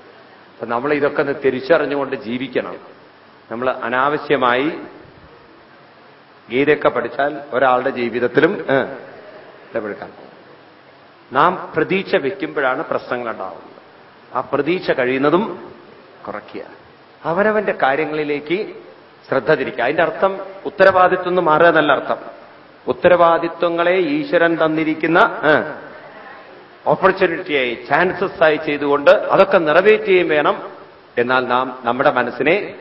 അപ്പൊ നമ്മൾ ഇതൊക്കെ ഒന്ന് തിരിച്ചറിഞ്ഞുകൊണ്ട് ജീവിക്കണം. നമ്മൾ അനാവശ്യമായി ഗീതയൊക്കെ പഠിച്ചാൽ ഒരാളുടെ ജീവിതത്തിലും ഇടപെടുക്കാൻ നാം പ്രതീക്ഷ വയ്ക്കുമ്പോഴാണ് പ്രശ്നങ്ങൾ ഉണ്ടാവുന്നത് ആ പ്രതീക്ഷ കഴിയുന്നതും കുറയ്ക്കുക. അവനവന്റെ കാര്യങ്ങളിലേക്ക് ശ്രദ്ധ തിരിക്കുക. അതിന്റെ അർത്ഥം ഉത്തരവാദിത്വം എന്ന് മാറുക എന്നല്ല അർത്ഥം. ഉത്തരവാദിത്വങ്ങളെ ഈശ്വരൻ തന്നിരിക്കുന്ന ഓപ്പർച്യൂണിറ്റിയായി ചാൻസസ് ആയി ചെയ്തുകൊണ്ട് അതൊക്കെ നിറവേറ്റുകയും വേണം. എന്നാൽ നാം നമ്മുടെ മനസ്സിനെ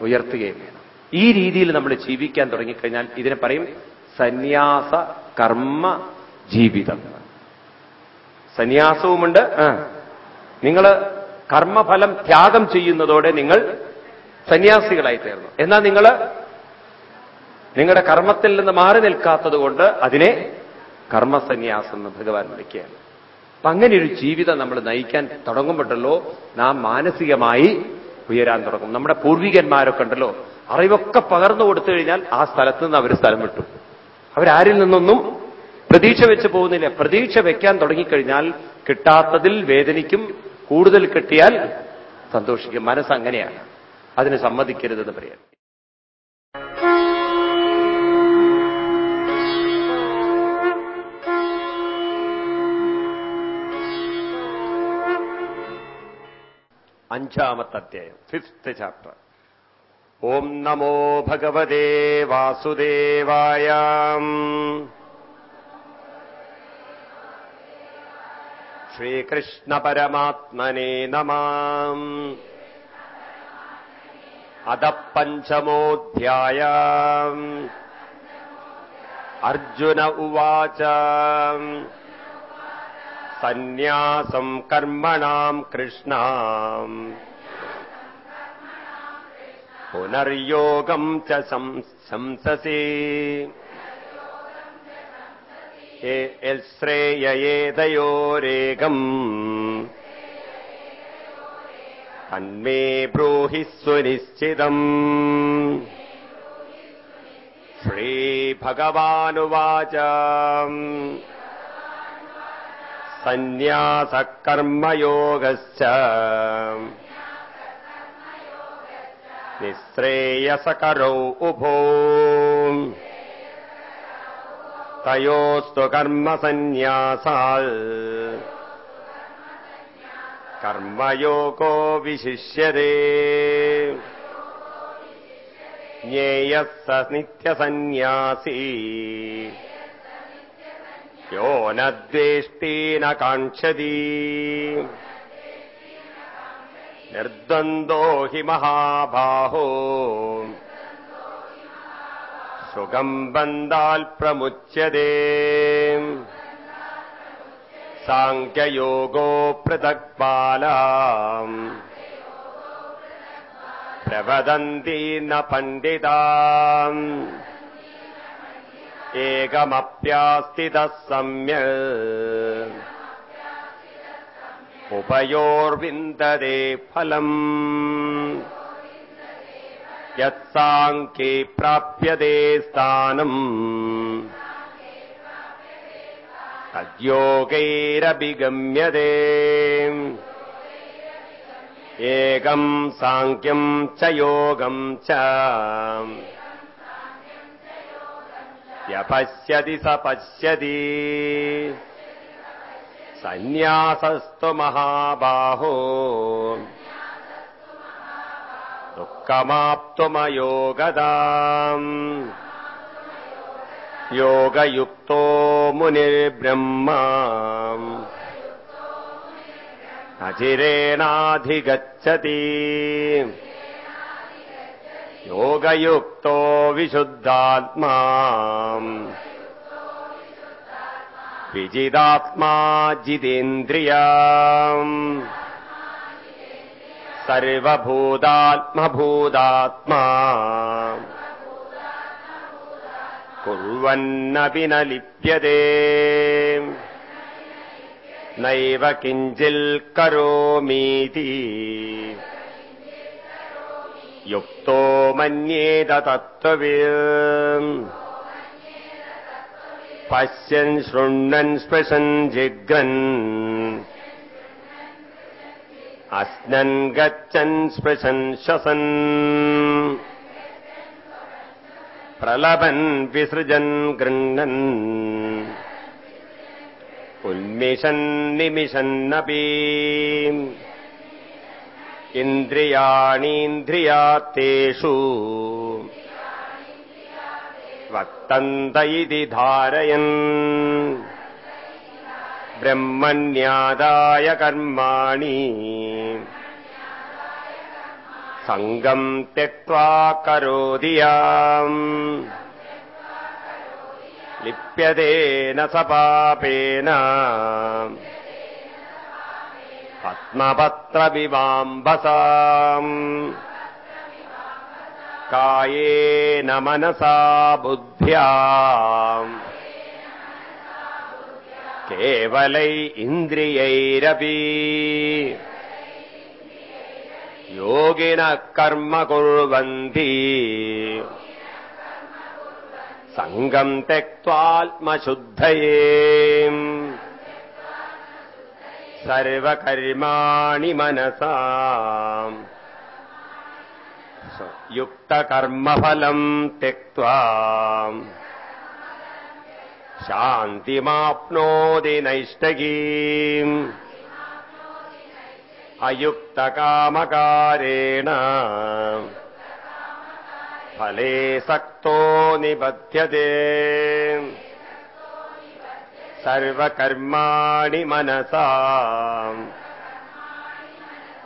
ഉയർത്തുകയും വേണം. ഈ രീതിയിൽ നമ്മൾ ജീവിക്കാൻ തുടങ്ങിക്കഴിഞ്ഞാൽ ഇതിനെ പറയും സന്യാസ കർമ്മ ജീവിതം. സന്യാസവുമുണ്ട്. നിങ്ങൾ കർമ്മഫലം ത്യാഗം ചെയ്യുന്നതോടെ നിങ്ങൾ സന്യാസികളായി തീർന്നു. എന്നാൽ നിങ്ങൾ നിങ്ങളുടെ കർമ്മത്തിൽ നിന്ന് മാറി നിൽക്കാത്തത് കൊണ്ട് അതിനെ കർമ്മസന്യാസം എന്ന് ഭഗവാൻ വിളിക്കുകയാണ്. അപ്പൊ അങ്ങനെ ഒരു ജീവിതം നമ്മൾ നയിക്കാൻ തുടങ്ങുമ്പോഴല്ലോ നാം മാനസികമായി ഉയരാൻ തുടങ്ങും. നമ്മുടെ പൂർവികന്മാരൊക്കെ ഉണ്ടല്ലോ അറിവൊക്കെ പകർന്നു കൊടുത്തു കഴിഞ്ഞാൽ ആ സ്ഥലത്ത് നിന്ന് അവർ സ്ഥലം വിട്ടു. അവരാരിൽ നിന്നൊന്നും പ്രതീക്ഷ വെച്ച് പോകുന്നില്ല. പ്രതീക്ഷ വെക്കാൻ തുടങ്ങിക്കഴിഞ്ഞാൽ കിട്ടാത്തതിൽ വേദനിക്കും കൂടുതൽ കിട്ടിയാൽ സന്തോഷിക്കും. മനസ്സങ്ങനെയാണ് അതിന് സമ്മതിക്കരുതെന്ന് പറയാം. അഞ്ചാമത്തെ അധ്യായം ഫിഫ്ത്ത് ചാപ്റ്റർ ഓം നമോ ഭഗവതേ വാസുദേവായ सन्न्यासम् कर्मणाम् कृष्णाम्। पुनर्योगम् च शंससि यत् श्रेययेदयोरेगम् अन्मे ब्रूहि सुनिश्चितम्। श्रीभगवानुवाच। सन्न्यासकर्मयोगश्च निःश्रेयसकरौ उभो। तयोस्तु कर्मसन्न्यासात् कर्मयोगो विशिष्यते। ज्ञेयः स नित्यसन्न्यासी। यो न द्वेष्टि न काङ्क्षति। निर्द्वन्द्वो हि महाबाहो। सुखम् महाभाहो साङ्ख्ययोगो पृथक्पाला प्रवदन्ति न पण्डिता एकमप् ्यास्थितः सम्यक् उपयोर्विन्दते फलम् यत्
प्राप्यते स्थानम् अद्योगैरभिगम्यते एकम् साङ्ख्यम् च योगम् च ्यपश्यति स पश्यति। सन्न्यासस्तु महाबाहो। दुःखमाप्तुमयोगदाम्। योगयुक्तो मुनिर्ब्रह्माचिरेनाधिगच्छति योगयुक् युक्तो विशुद्धात्मा विजिदात्मा जितेन्द्रिया सर्वभूतात्मभूतात्मा। कुर्वन्नपि न लिप्यते। नैव किञ्चित् करोमीति। युक्तो मन्येदत्ववि पश्यन् शृण्वन् स्पृशन् जिघ्रन् अस्नन् गच्छन् स्पृशन् शसन्। प्रलभन् विसृजन् गृह्णन्। उन्मिषन् निमिषन्नपि। इन्द्रियाणीन्द्रियात्तेषु। वर्तन्त इति धारयन्। ब्रह्मण्यादाय कर्माणि। सङ्गम् त्यक्त्वा करोदियाम् लिप्यतेन स पापेन। पद्मपत्रविवाम्बसाम्। कायेन मनसा बुद्ध्या। केवलै इन्द्रियैरपि। योगिनः कर्म कुर्वन्ति। सङ्गम् त्यक्त्वात्मशुद्धये। सर्वकर्माणि मनसा। युक्तकर्मफलम् त्यक्त्वा। शान्तिमाप्नोति नैष्टकी। अयुक्तकामकारेण। फले सक्तो निबध्यते। सर्वकर्माणि मनसा।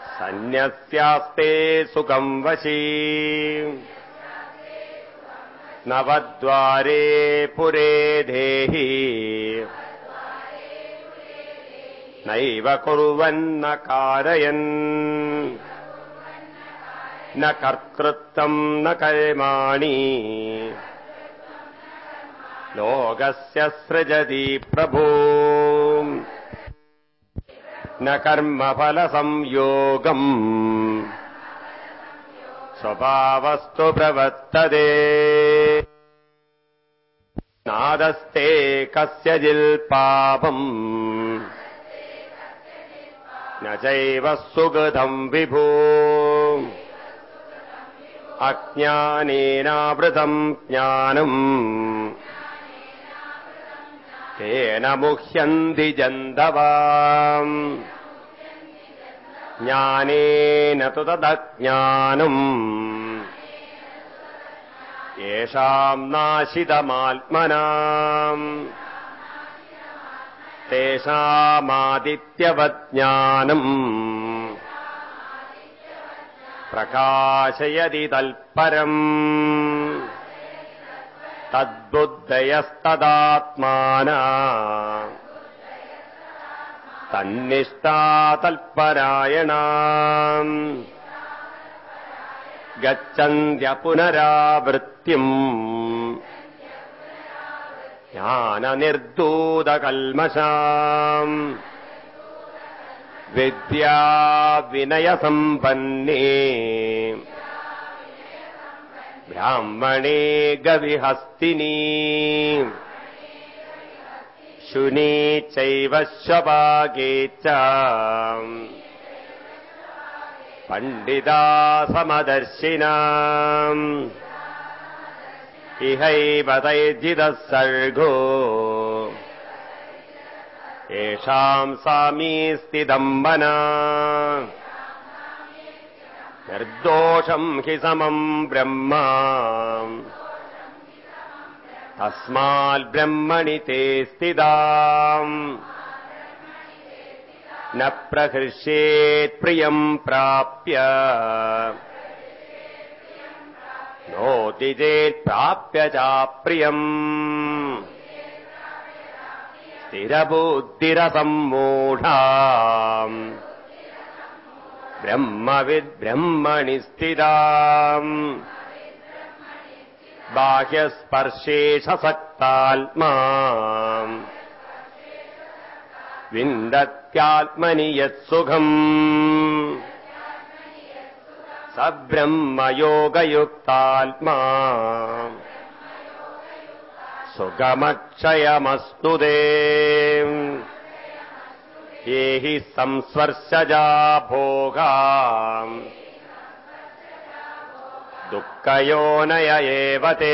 सन्न्यस्यास्ते सुगं वशी। नवद्वारे पुरे देहि। नैव कुर्वन्न कारयन्। न कर्तृत्वम् न कर्माणि। लोकस्य सृजति प्रभो न कर्मफलसंयोगम् स्वभावस्तु प्रवर्तते। नादस्ते कस्य जिल्पापम् न चैव सुगतम् विभो। अज्ञानेनावृतम् ज्ञानम्। तेन मुह्यन्ति जन्धवा ज्ञानेन तु तदज्ञानम्। येषाम् नाशिदमात्मना तेषामादित्यवज्ञानम्। प्रकाशयति तत्परम्। तद्बुद्धयस्तदात्माना। तन्निष्टातल्परायणा गच्छन्त्यपुनरावृत्तिम् याननिर्दूतकल्मषाम् विद्याविनयसम्पन्ने। ब्राह्मणे गविहस्तिनी। शुने चैव शपाके च। पण्डिता समदर्शिना इहैव तैर्जितः सर्गो। येषाम् सामी सामीस्तिदम्बना। निर्दोषम् हि समम् ब्रह्म। तस्माद्ब्रह्मणि ते स्थिता न प्रहृष्येत् प्रियम् प्राप्य। नोति चेत् प्राप्य चाप्रियम् स्थिरबुद्धिरसम्मूढा ब्रह्मविद्ब्रह्मणि स्थिता बाह्यस्पर्शेषसक्तात्मा विन्दत्यात्मनि यत्सुखम्। स ब्रह्मयोगयुक्तात्मा सुगमक्षयमस्तु देव ये हि संस्वर्शजा भोगा दुःखयोनय एव ते।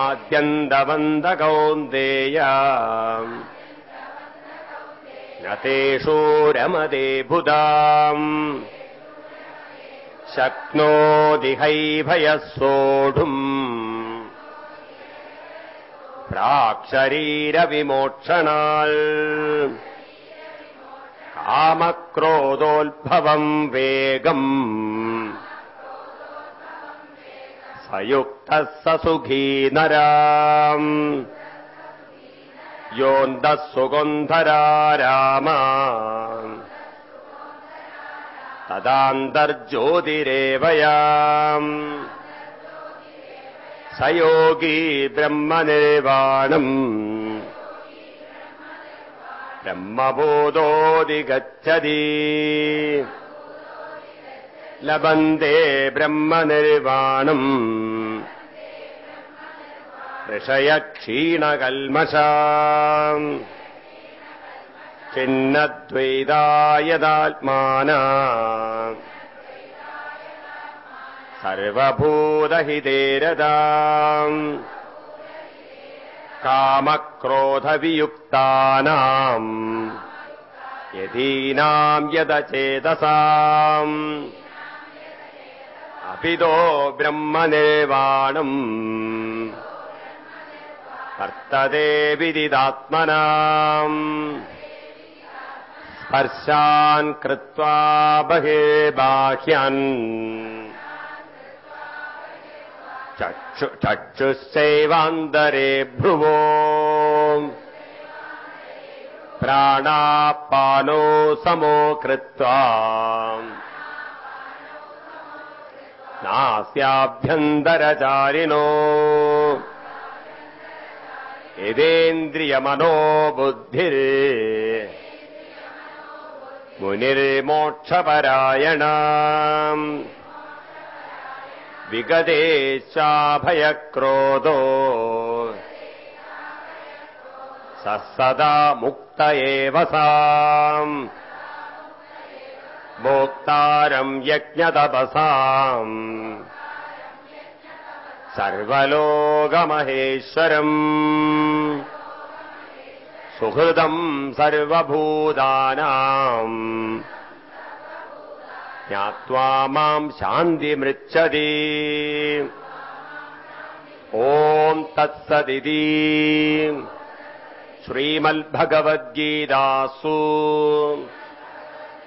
आद्यन्तवन्दगोन्देया गतेषूरमदेबुदा शक्नो जिहैभयः सोढुम् शरीरविमोक्षणा कामक्रोधोद्भवम् वेगम्। सयुक्तः स सुखीनरा योऽः सुगन्धराराम तदान्तर्ज्योतिरेवयाम्। स योगी ब्रह्मनिर्वाणम्। ब्रह्मबोधोऽधिगच्छति। लभन्ते ब्रह्मनिर्वाणम्। ऋषयक्षीणकल्मषा छिन्नद्वैतायदात्माना सर्वभूतहितेरदा कामक्रोधवियुक्तानाम्। यदीनाम् यदचेतसाम्। अपिदो ब्रह्मनिर्वाणम् वर्तते विदिदात्मनाम् विदिदात्मना स्पर्शान्कृत्वा बहिबाह्यन् चक्षु चक्षुस्सैवान्तरे भ्रुवो। प्राणापानो समो कृत्वा। नास्याभ्यन्तरचारिणो। यदेन्द्रियमनो बुद्धिर् मुनिर्मोक्षपरायण। विगतेश्चाभयक्रोधो सः सदा मुक्त एव साम् भोक्तारम् यज्ञतपसाम्। सर्वलोकमहेश्वरम्। सुहृदम् सर्वभूतानाम्। ज्ञात्वा माम् शान्तिमृच्छति। ॐ तत्सदिति। श्रीमद्भगवद्गीतासु।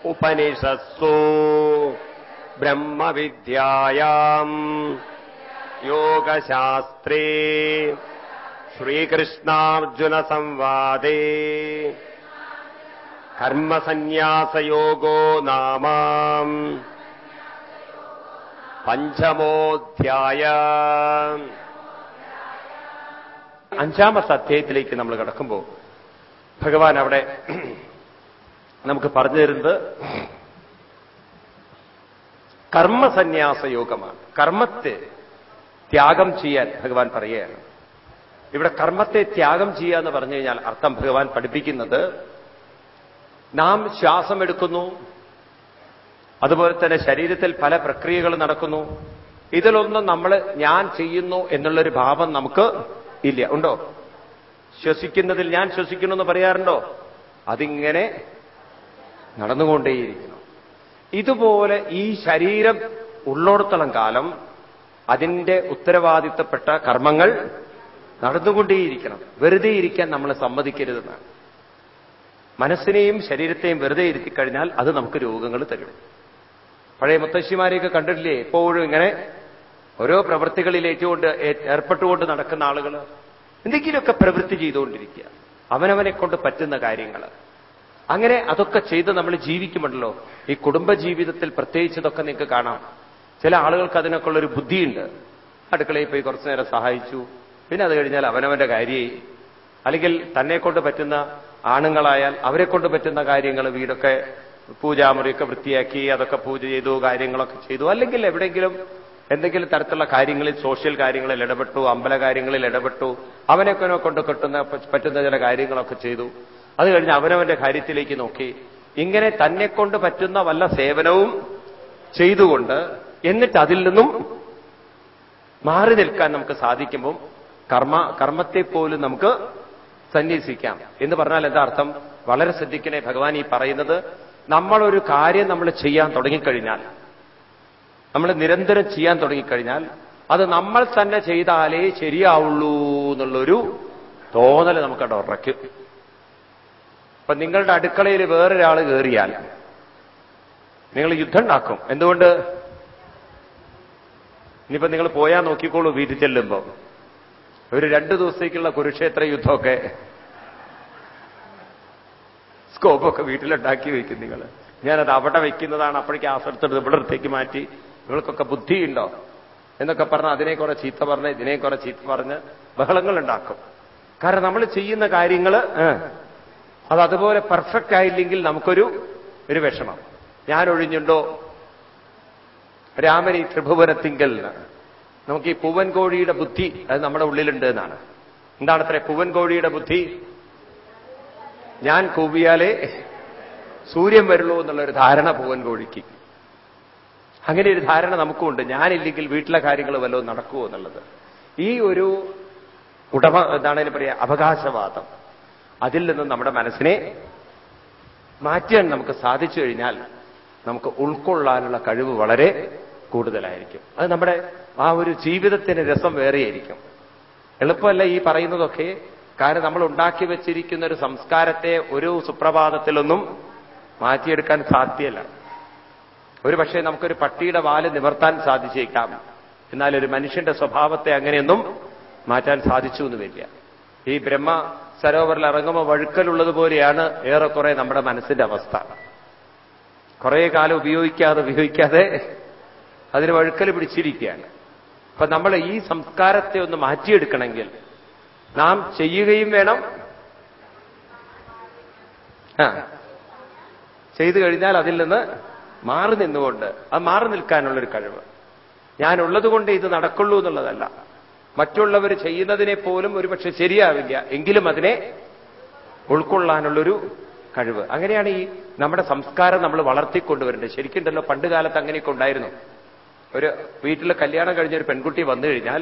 उपनिषत्सु। ब्रह्मविद्यायाम्। योगशास्त्रे। श्रीकृष्णार्जुनसंवादे। കർമ്മസന്യാസയോഗോ നാമ. പഞ്ചമോധ്യായ. അഞ്ചാമത്തെ അധ്യായത്തിലേക്ക് നമ്മൾ കിടക്കുമ്പോൾ ഭഗവാൻ അവിടെ നമുക്ക് പറഞ്ഞു തരുന്നത് കർമ്മസന്യാസ യോഗമാണ് കർമ്മത്തെ ത്യാഗം ചെയ്യാൻ ഭഗവാൻ പറയുകയാണ്. ഇവിടെ കർമ്മത്തെ ത്യാഗം ചെയ്യുക എന്ന് പറഞ്ഞു കഴിഞ്ഞാൽ അർത്ഥം ഭഗവാൻ പഠിപ്പിക്കുന്നത് നാം ശ്വാസം എടുക്കുന്നു
അതുപോലെ തന്നെ ശരീരത്തിൽ പല പ്രക്രിയകൾ നടക്കുന്നു. ഇതിലൊന്നും നമ്മൾ ഞാൻ ചെയ്യുന്നു എന്നുള്ളൊരു ഭാവം നമുക്ക് ഇല്ല. ഉണ്ടോ? ശ്വസിക്കുന്നതിൽ ഞാൻ ശ്വസിക്കുന്നു എന്ന് പറയാറുണ്ടോ? അതിങ്ങനെ നടന്നുകൊണ്ടേയിരിക്കുന്നു. ഇതുപോലെ ഈ ശരീരം ഉള്ളോടത്തോളം കാലം അതിന്റെ ഉത്തരവാദിത്തപ്പെട്ട കർമ്മങ്ങൾ നടന്നുകൊണ്ടേയിരിക്കണം. വെറുതെ ഇരിക്കാൻ നമ്മൾ സമ്മതിക്കരുതെന്നാണ്. മനസ്സിനെയും ശരീരത്തെയും വെറുതെ ഇരുത്തി കഴിഞ്ഞാൽ അത് നമുക്ക് രോഗങ്ങൾ തരും. പഴയ മുത്തശ്ശിമാരെയൊക്കെ കണ്ടിട്ടില്ലേ? എപ്പോഴും ഇങ്ങനെ ഓരോ പ്രവൃത്തികളിൽ ഏറ്റുകൊണ്ട് ഏർപ്പെട്ടുകൊണ്ട് നടക്കുന്ന ആളുകൾ എന്തെങ്കിലുമൊക്കെ പ്രവൃത്തി ചെയ്തുകൊണ്ടിരിക്കുക. അവനവനെ കൊണ്ട് പറ്റുന്ന കാര്യങ്ങൾ. അങ്ങനെ അതൊക്കെ ചെയ്ത് നമ്മൾ ജീവിക്കുമല്ലോ. ഈ കുടുംബജീവിതത്തിൽ പ്രത്യേകിച്ച് ഇതൊക്കെ നിങ്ങൾക്ക് കാണാം. ചില ആളുകൾക്ക് അതിനൊക്കെ ഉള്ളൊരു ബുദ്ധിയുണ്ട്. അടുക്കളയിൽ പോയി കുറച്ചു നേരം സഹായിച്ചു. പിന്നെ അത് കഴിഞ്ഞാൽ അവനവന്റെ കാര്യമായി. അല്ലെങ്കിൽ തന്നെ കൊണ്ട് പറ്റുന്ന ആണുങ്ങളായാൽ അവരെ കൊണ്ട് പറ്റുന്ന കാര്യങ്ങൾ വീടൊക്കെ പൂജാമുറിയൊക്കെ വൃത്തിയാക്കി അതൊക്കെ പൂജ ചെയ്തു കാര്യങ്ങളൊക്കെ ചെയ്തു. അല്ലെങ്കിൽ എവിടെയെങ്കിലും എന്തെങ്കിലും തരത്തിലുള്ള കാര്യങ്ങളിൽ സോഷ്യൽ കാര്യങ്ങളിൽ ഇടപെട്ടു അമ്പല കാര്യങ്ങളിൽ ഇടപെട്ടു അവനൊക്കെ കൊണ്ട് കിട്ടുന്ന പറ്റുന്ന ചില കാര്യങ്ങളൊക്കെ ചെയ്തു. അത് കഴിഞ്ഞ് അവനവന്റെ കാര്യത്തിലേക്ക് നോക്കി. ഇങ്ങനെ തന്നെ കൊണ്ട് പറ്റുന്ന വല്ല സേവനവും ചെയ്തുകൊണ്ട് എന്നിട്ട് അതിൽ നിന്നും മാറി നിൽക്കാൻ നമുക്ക് സാധിക്കുമ്പോൾ കർമ്മ കർമ്മത്തെ പോലും നമുക്ക് സന്യസിക്കാം. എന്ന് പറഞ്ഞാൽ എന്താ അർത്ഥം? വളരെ ശ്രദ്ധിക്കണേ ഭഗവാൻ ഈ പറയുന്നത്. നമ്മളൊരു കാര്യം നമ്മൾ ചെയ്യാൻ തുടങ്ങിക്കഴിഞ്ഞാൽ നമ്മൾ നിരന്തരം ചെയ്യാൻ തുടങ്ങിക്കഴിഞ്ഞാൽ അത് നമ്മൾ തന്നെ ചെയ്താലേ ശരിയാവുള്ളൂ എന്നുള്ളൊരു തോന്നൽ നമുക്കവിടെ ഉറയ്ക്കും. അപ്പൊ നിങ്ങളുടെ അടുക്കളയിൽ വേറൊരാൾ കയറിയാൽ നിങ്ങൾ യുദ്ധം ഉണ്ടാക്കും. എന്തുകൊണ്ട്? ഇനിയിപ്പോ നിങ്ങൾ പോയാൽ നോക്കിക്കോളൂ വീട്ടിൽ ചെല്ലുമ്പോ. ഒരു രണ്ടു ദിവസത്തേക്കുള്ള കുരുക്ഷേത്ര യുദ്ധമൊക്കെ സ്കോപ്പൊക്കെ വീട്ടിലുണ്ടാക്കി വയ്ക്കും നിങ്ങൾ ഞാനത് അവിടെ വയ്ക്കുന്നതാണ് അപ്പോഴേക്ക് ആസർത്തെടുത്ത് ഇവിടെ അടുത്തേക്ക് മാറ്റി. ഇവൾക്കൊക്കെ ബുദ്ധിയുണ്ടോ? എന്നൊക്കെ പറഞ്ഞ് അതിനെ കുറെ ചീത്ത പറഞ്ഞ് ഇതിനെ കുറെ ചീത്ത പറഞ്ഞ് ബഹളങ്ങൾ ഉണ്ടാക്കും കാരണം നമ്മൾ ചെയ്യുന്ന കാര്യങ്ങൾ അത് അതുപോലെ പെർഫെക്റ്റ് ആയില്ലെങ്കിൽ നമുക്കൊരു ഒരു വിഷമം. ഞാൻ ഒഴിഞ്ഞുണ്ടോ രാമൻ ഈ ത്രിഭുവനത്തിങ്കൽ നമുക്ക് ഈ പൂവൻ കോഴിയുടെ ബുദ്ധി അത് നമ്മുടെ ഉള്ളിലുണ്ട് എന്നാണ്. എന്താണ് അത്ര പൂവൻ കോഴിയുടെ ബുദ്ധി? ഞാൻ കൂവിയാലേ സൂര്യൻ വരുള്ളൂ എന്നുള്ളൊരു ധാരണ പൂവൻ കോഴിക്ക് അങ്ങനെ ഒരു ധാരണ നമുക്കുമുണ്ട്. ഞാനില്ലെങ്കിൽ വീട്ടിലെ കാര്യങ്ങൾ വല്ലതും നടക്കുമോ എന്നുള്ളത്. ഈ ഒരു ഉടമ എന്താണ് പറയുക? അവകാശവാദം. അതിൽ നിന്ന് നമ്മുടെ മനസ്സിനെ മാറ്റാൻ നമുക്ക് സാധിച്ചു കഴിഞ്ഞാൽ നമുക്ക് ഉൾക്കൊള്ളാനുള്ള കഴിവ് വളരെ കൂടുതലായിരിക്കും. അത് നമ്മുടെ ആ ഒരു ജീവിതത്തിന് രസം വേറെയായിരിക്കും. എളുപ്പമല്ല ഈ പറയുന്നതൊക്കെ. കാരണം നമ്മൾ ഉണ്ടാക്കി വെച്ചിരിക്കുന്ന ഒരു സംസ്കാരത്തെ ഒരു സുപ്രഭാതത്തിലൊന്നും മാറ്റിയെടുക്കാൻ സാധ്യമല്ല ഒരു പക്ഷേ നമുക്കൊരു പട്ടിയുടെ വാൽ നിവർത്താൻ സാധിച്ചേക്കാം. എന്നാൽ ഒരു മനുഷ്യന്റെ സ്വഭാവത്തെ അങ്ങനെയൊന്നും മാറ്റാൻ സാധിച്ചു എന്ന് വരില്ല ഈ ബ്രഹ്മ സരോവറിൽ ഇറങ്ങുമ്പോൾ വഴുക്കലുള്ളതുപോലെയാണ് ഏറെക്കുറെ നമ്മുടെ മനസ്സിന്റെ അവസ്ഥ. കുറേ കാലം ഉപയോഗിക്കാതെ ഉപയോഗിക്കാതെ അതിന് വഴുക്കൽ പിടിച്ചിരിക്കുകയാണ്. അപ്പൊ നമ്മൾ ഈ സംസ്കാരത്തെ ഒന്ന് മാറ്റിയെടുക്കണമെങ്കിൽ നാം ചെയ്യുകയും വേണം. ആ. ചെയ്തു കഴിഞ്ഞാൽ അതിൽ നിന്ന് മാറി നിന്നുകൊണ്ട് അത് മാറി നിൽക്കാനുള്ളൊരു കഴിവ്. ഞാനുള്ളത് കൊണ്ട് ഇത് നടക്കുള്ളൂ എന്നുള്ളതല്ല. മറ്റുള്ളവർ ചെയ്യുന്നതിനെ പോലും ഒരുപക്ഷെ ശരിയാവില്ല എങ്കിലും അതിനെ ഉൾക്കൊള്ളാനുള്ളൊരു കഴിവ്. അങ്ങനെയാണ് ഈ നമ്മുടെ സംസ്കാരം നമ്മൾ വളർത്തിക്കൊണ്ടുവരേണ്ടത്. ശരിക്കുണ്ടല്ലോ പണ്ട് കാലത്ത് അങ്ങനെയൊക്കെ ഉണ്ടായിരുന്നു. ഒരു വീട്ടിൽ കല്യാണം കഴിഞ്ഞ ഒരു പെൺകുട്ടി വന്നു കഴിഞ്ഞാൽ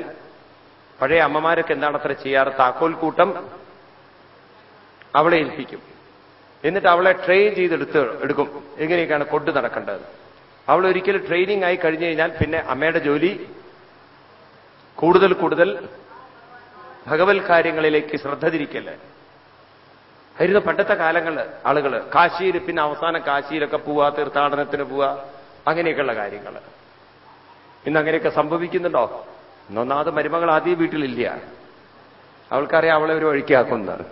പഴയ അമ്മമാരൊക്കെ എന്താണ് അത്ര ചെയ്യാറ്? താക്കോൽ കൂട്ടം അവളെ ഏൽപ്പിക്കും. എന്നിട്ട് അവളെ ട്രെയിൻ ചെയ്തെടുത്ത് എടുക്കും. എങ്ങനെയൊക്കെയാണ് കൊണ്ടു നടക്കേണ്ടത്. അവൾ ഒരിക്കലും ട്രെയിനിങ് ആയി കഴിഞ്ഞു കഴിഞ്ഞാൽ പിന്നെ അമ്മയുടെ ജോലി കൂടുതൽ കൂടുതൽ ഭഗവത് കാര്യങ്ങളിലേക്ക് ശ്രദ്ധ തിരിക്കല്ലേ? ആയിരുന്നു പണ്ടത്തെ കാലങ്ങൾ ആളുകൾ കാശിയിൽ പിന്നെ അവസാനം കാശിയിലൊക്കെ പോവാ തീർത്ഥാടനത്തിന് പോവാ അങ്ങനെയൊക്കെയുള്ള കാര്യങ്ങൾ ഇന്ന് അങ്ങനെയൊക്കെ സംഭവിക്കുന്നുണ്ടോ? ഇന്നൊന്നാമത് മരുമകൾ ആദ്യം വീട്ടിലില്ല. അവൾക്കറിയാം അവളെ ഒരു വഴിക്കാക്കുന്നത്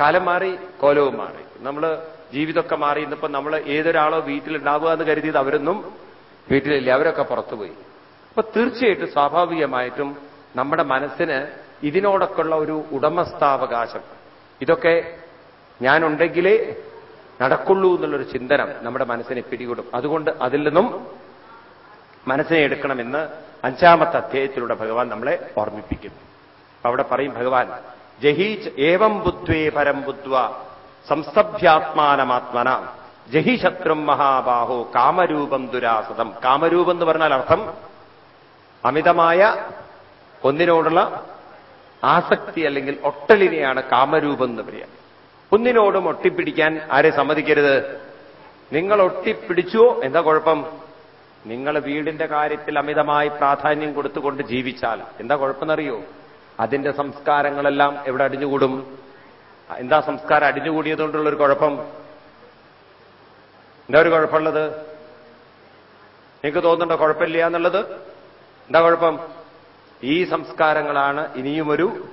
കാലം മാറി കോലവും മാറി. നമ്മൾ ജീവിതമൊക്കെ മാറി ഇന്നിപ്പോ നമ്മൾ ഏതൊരാളോ വീട്ടിലുണ്ടാവുക എന്ന് കരുതിയത് അവരൊന്നും വീട്ടിലില്ല. അവരൊക്കെ പുറത്തുപോയി. അപ്പൊ തീർച്ചയായിട്ടും സ്വാഭാവികമായിട്ടും നമ്മുടെ മനസ്സിന് ഇതിനോടൊക്കെയുള്ള ഒരു ഉടമസ്ഥാവകാശം. ഇതൊക്കെ ഞാനുണ്ടെങ്കിലേ നടക്കുള്ളൂ എന്നുള്ളൊരു ചിന്തനം നമ്മുടെ മനസ്സിനെ പിടികൂടും. അതുകൊണ്ട് അതിൽ നിന്നും മനസ്സിനെ എടുക്കണമെന്ന് അഞ്ചാമത്തെ അധ്യായത്തിലൂടെ ഭഗവാൻ നമ്മളെ ഓർമ്മിപ്പിക്കുന്നു. അവിടെ പറയും ഭഗവാൻ ജഹീച്ച് ഏവം ബുദ്ധേ പരം ബുദ്ധ്വ സംസ്തഭ്യാത്മാനമാത്മന ജഹി ശത്രും മഹാബാഹോ കാമരൂപം ദുരാസതം. കാമരൂപം എന്ന് പറഞ്ഞാൽ അർത്ഥം അമിതമായ ഒന്നിനോടുള്ള ആസക്തി അല്ലെങ്കിൽ ഒട്ടലിനെയാണ് കാമരൂപം എന്ന് പറയുക ഒന്നിനോടും ഒട്ടിപ്പിടിക്കാൻ ആരെ സമ്മതിക്കരുത്. നിങ്ങൾ ഒട്ടിപ്പിടിച്ചുവോ? എന്താ കുഴപ്പം? നിങ്ങൾ വീടിന്റെ കാര്യത്തിൽ അമിതമായി പ്രാധാന്യം കൊടുത്തുകൊണ്ട് ജീവിച്ചാൽ എന്താ കുഴപ്പമെന്നറിയോ? അതിന്റെ സംസ്കാരങ്ങളെല്ലാം എവിടെ അടിഞ്ഞുകൂടും? എന്താ സംസ്കാരം അടിഞ്ഞുകൂടിയതുകൊണ്ടുള്ള ഒരു കുഴപ്പം? എന്താ ഒരു കുഴപ്പമുള്ളത്? നിങ്ങൾക്ക് തോന്നുന്നുണ്ടോ കുഴപ്പമില്ല എന്നുള്ളത്? എന്താ കുഴപ്പം? ഈ സംസ്കാരങ്ങളാണ് ഇനിയും ഒരു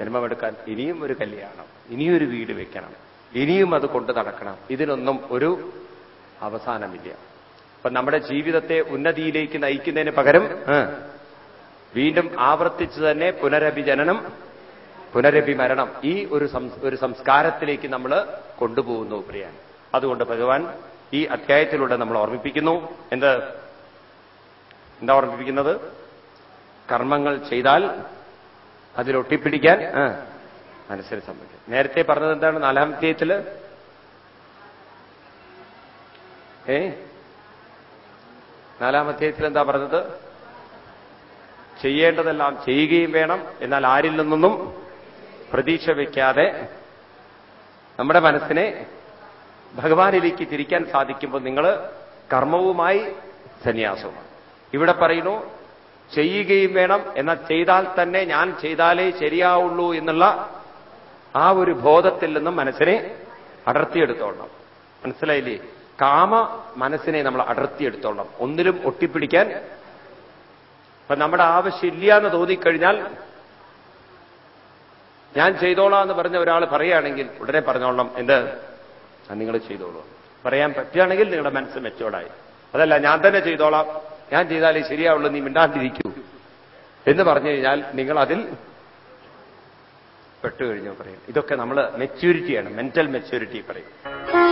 ജന്മമെടുക്കാൻ ഇനിയും ഒരു കല്യാണം ഇനിയൊരു വീട് വെക്കണം ഇനിയും അത് കൊണ്ടു നടക്കണം. ഇതിനൊന്നും ഒരു അവസാനമില്ല. അപ്പൊ നമ്മുടെ ജീവിതത്തെ ഉന്നതിയിലേക്ക് നയിക്കുന്നതിന് പകരം വീണ്ടും ആവർത്തിച്ച് തന്നെ പുനരഭിജനനം പുനരഭിമരണം ഈ ഒരു ഒരു സംസ്കാരത്തിലേക്ക് നമ്മൾ കൊണ്ടുപോകുന്നു പ്രിയാൻ. അതുകൊണ്ട് ഭഗവാൻ ഈ അധ്യായത്തിലൂടെ നമ്മൾ ഓർമ്മിപ്പിക്കുന്നു. എന്ത്? എന്താ ഓർമ്മിപ്പിക്കുന്നത്? കർമ്മങ്ങൾ ചെയ്താൽ അതിലൊട്ടിപ്പിടിക്കാൻ മനസ്സിന് സംബന്ധിക്കും നേരത്തെ പറഞ്ഞത് എന്താണ് നാലാം അധ്യായത്തിൽ ഏ? നാലാം അധ്യായത്തിൽ എന്താ പറഞ്ഞത്? ചെയ്യേണ്ടതെല്ലാം ചെയ്യുകയും വേണം എന്നാൽ ആരിൽ നിന്നൊന്നും പ്രതീക്ഷ വയ്ക്കാതെ നമ്മുടെ മനസ്സിനെ ഭഗവാനിലേക്ക് തിരിക്കാൻ സാധിക്കുമ്പോൾ നിങ്ങൾ കർമ്മവുമായി സന്യാസവും ഇവിടെ പറയുന്നു ചെയ്യുകയും വേണം എന്നാൽ ചെയ്താൽ തന്നെ ഞാൻ ചെയ്താലേ ശരിയാവുള്ളൂ എന്നുള്ള ആ ഒരു ബോധത്തിൽ നിന്നും മനസ്സിനെ അടർത്തിയെടുത്തോളണം. മനസ്സിലായില്ലേ? കാമ മനസ്സിനെ നമ്മൾ അടർത്തിയെടുത്തോളണം. ഒന്നിലും ഒട്ടിപ്പിടിക്കാൻ അപ്പൊ നമ്മുടെ ആവശ്യമില്ല എന്ന് തോന്നിക്കഴിഞ്ഞാൽ ഞാൻ ചെയ്തോളാം എന്ന് പറഞ്ഞ ഒരാൾ പറയുകയാണെങ്കിൽ ഉടനെ പറഞ്ഞോളണം. എന്ത്? നിങ്ങൾ ചെയ്തോളൂ. പറയാൻ പറ്റുകയാണെങ്കിൽ നിങ്ങളുടെ മനസ്സ് മെച്ചോടായി അതല്ല ഞാൻ തന്നെ ചെയ്തോളാം. ഞാൻ ചെയ്താലേ ശരിയാവുള്ളൂ നീ മിണ്ടാണ്ടിരിക്കൂ. എന്ന് പറഞ്ഞു കഴിഞ്ഞാൽ നിങ്ങൾ അതിൽ പെട്ടുകഴിഞ്ഞു പറയും. ഇതൊക്കെ നമ്മൾ മെച്യൂരിറ്റിയാണ് മെന്റൽ മെച്യൂരിറ്റി പറയും.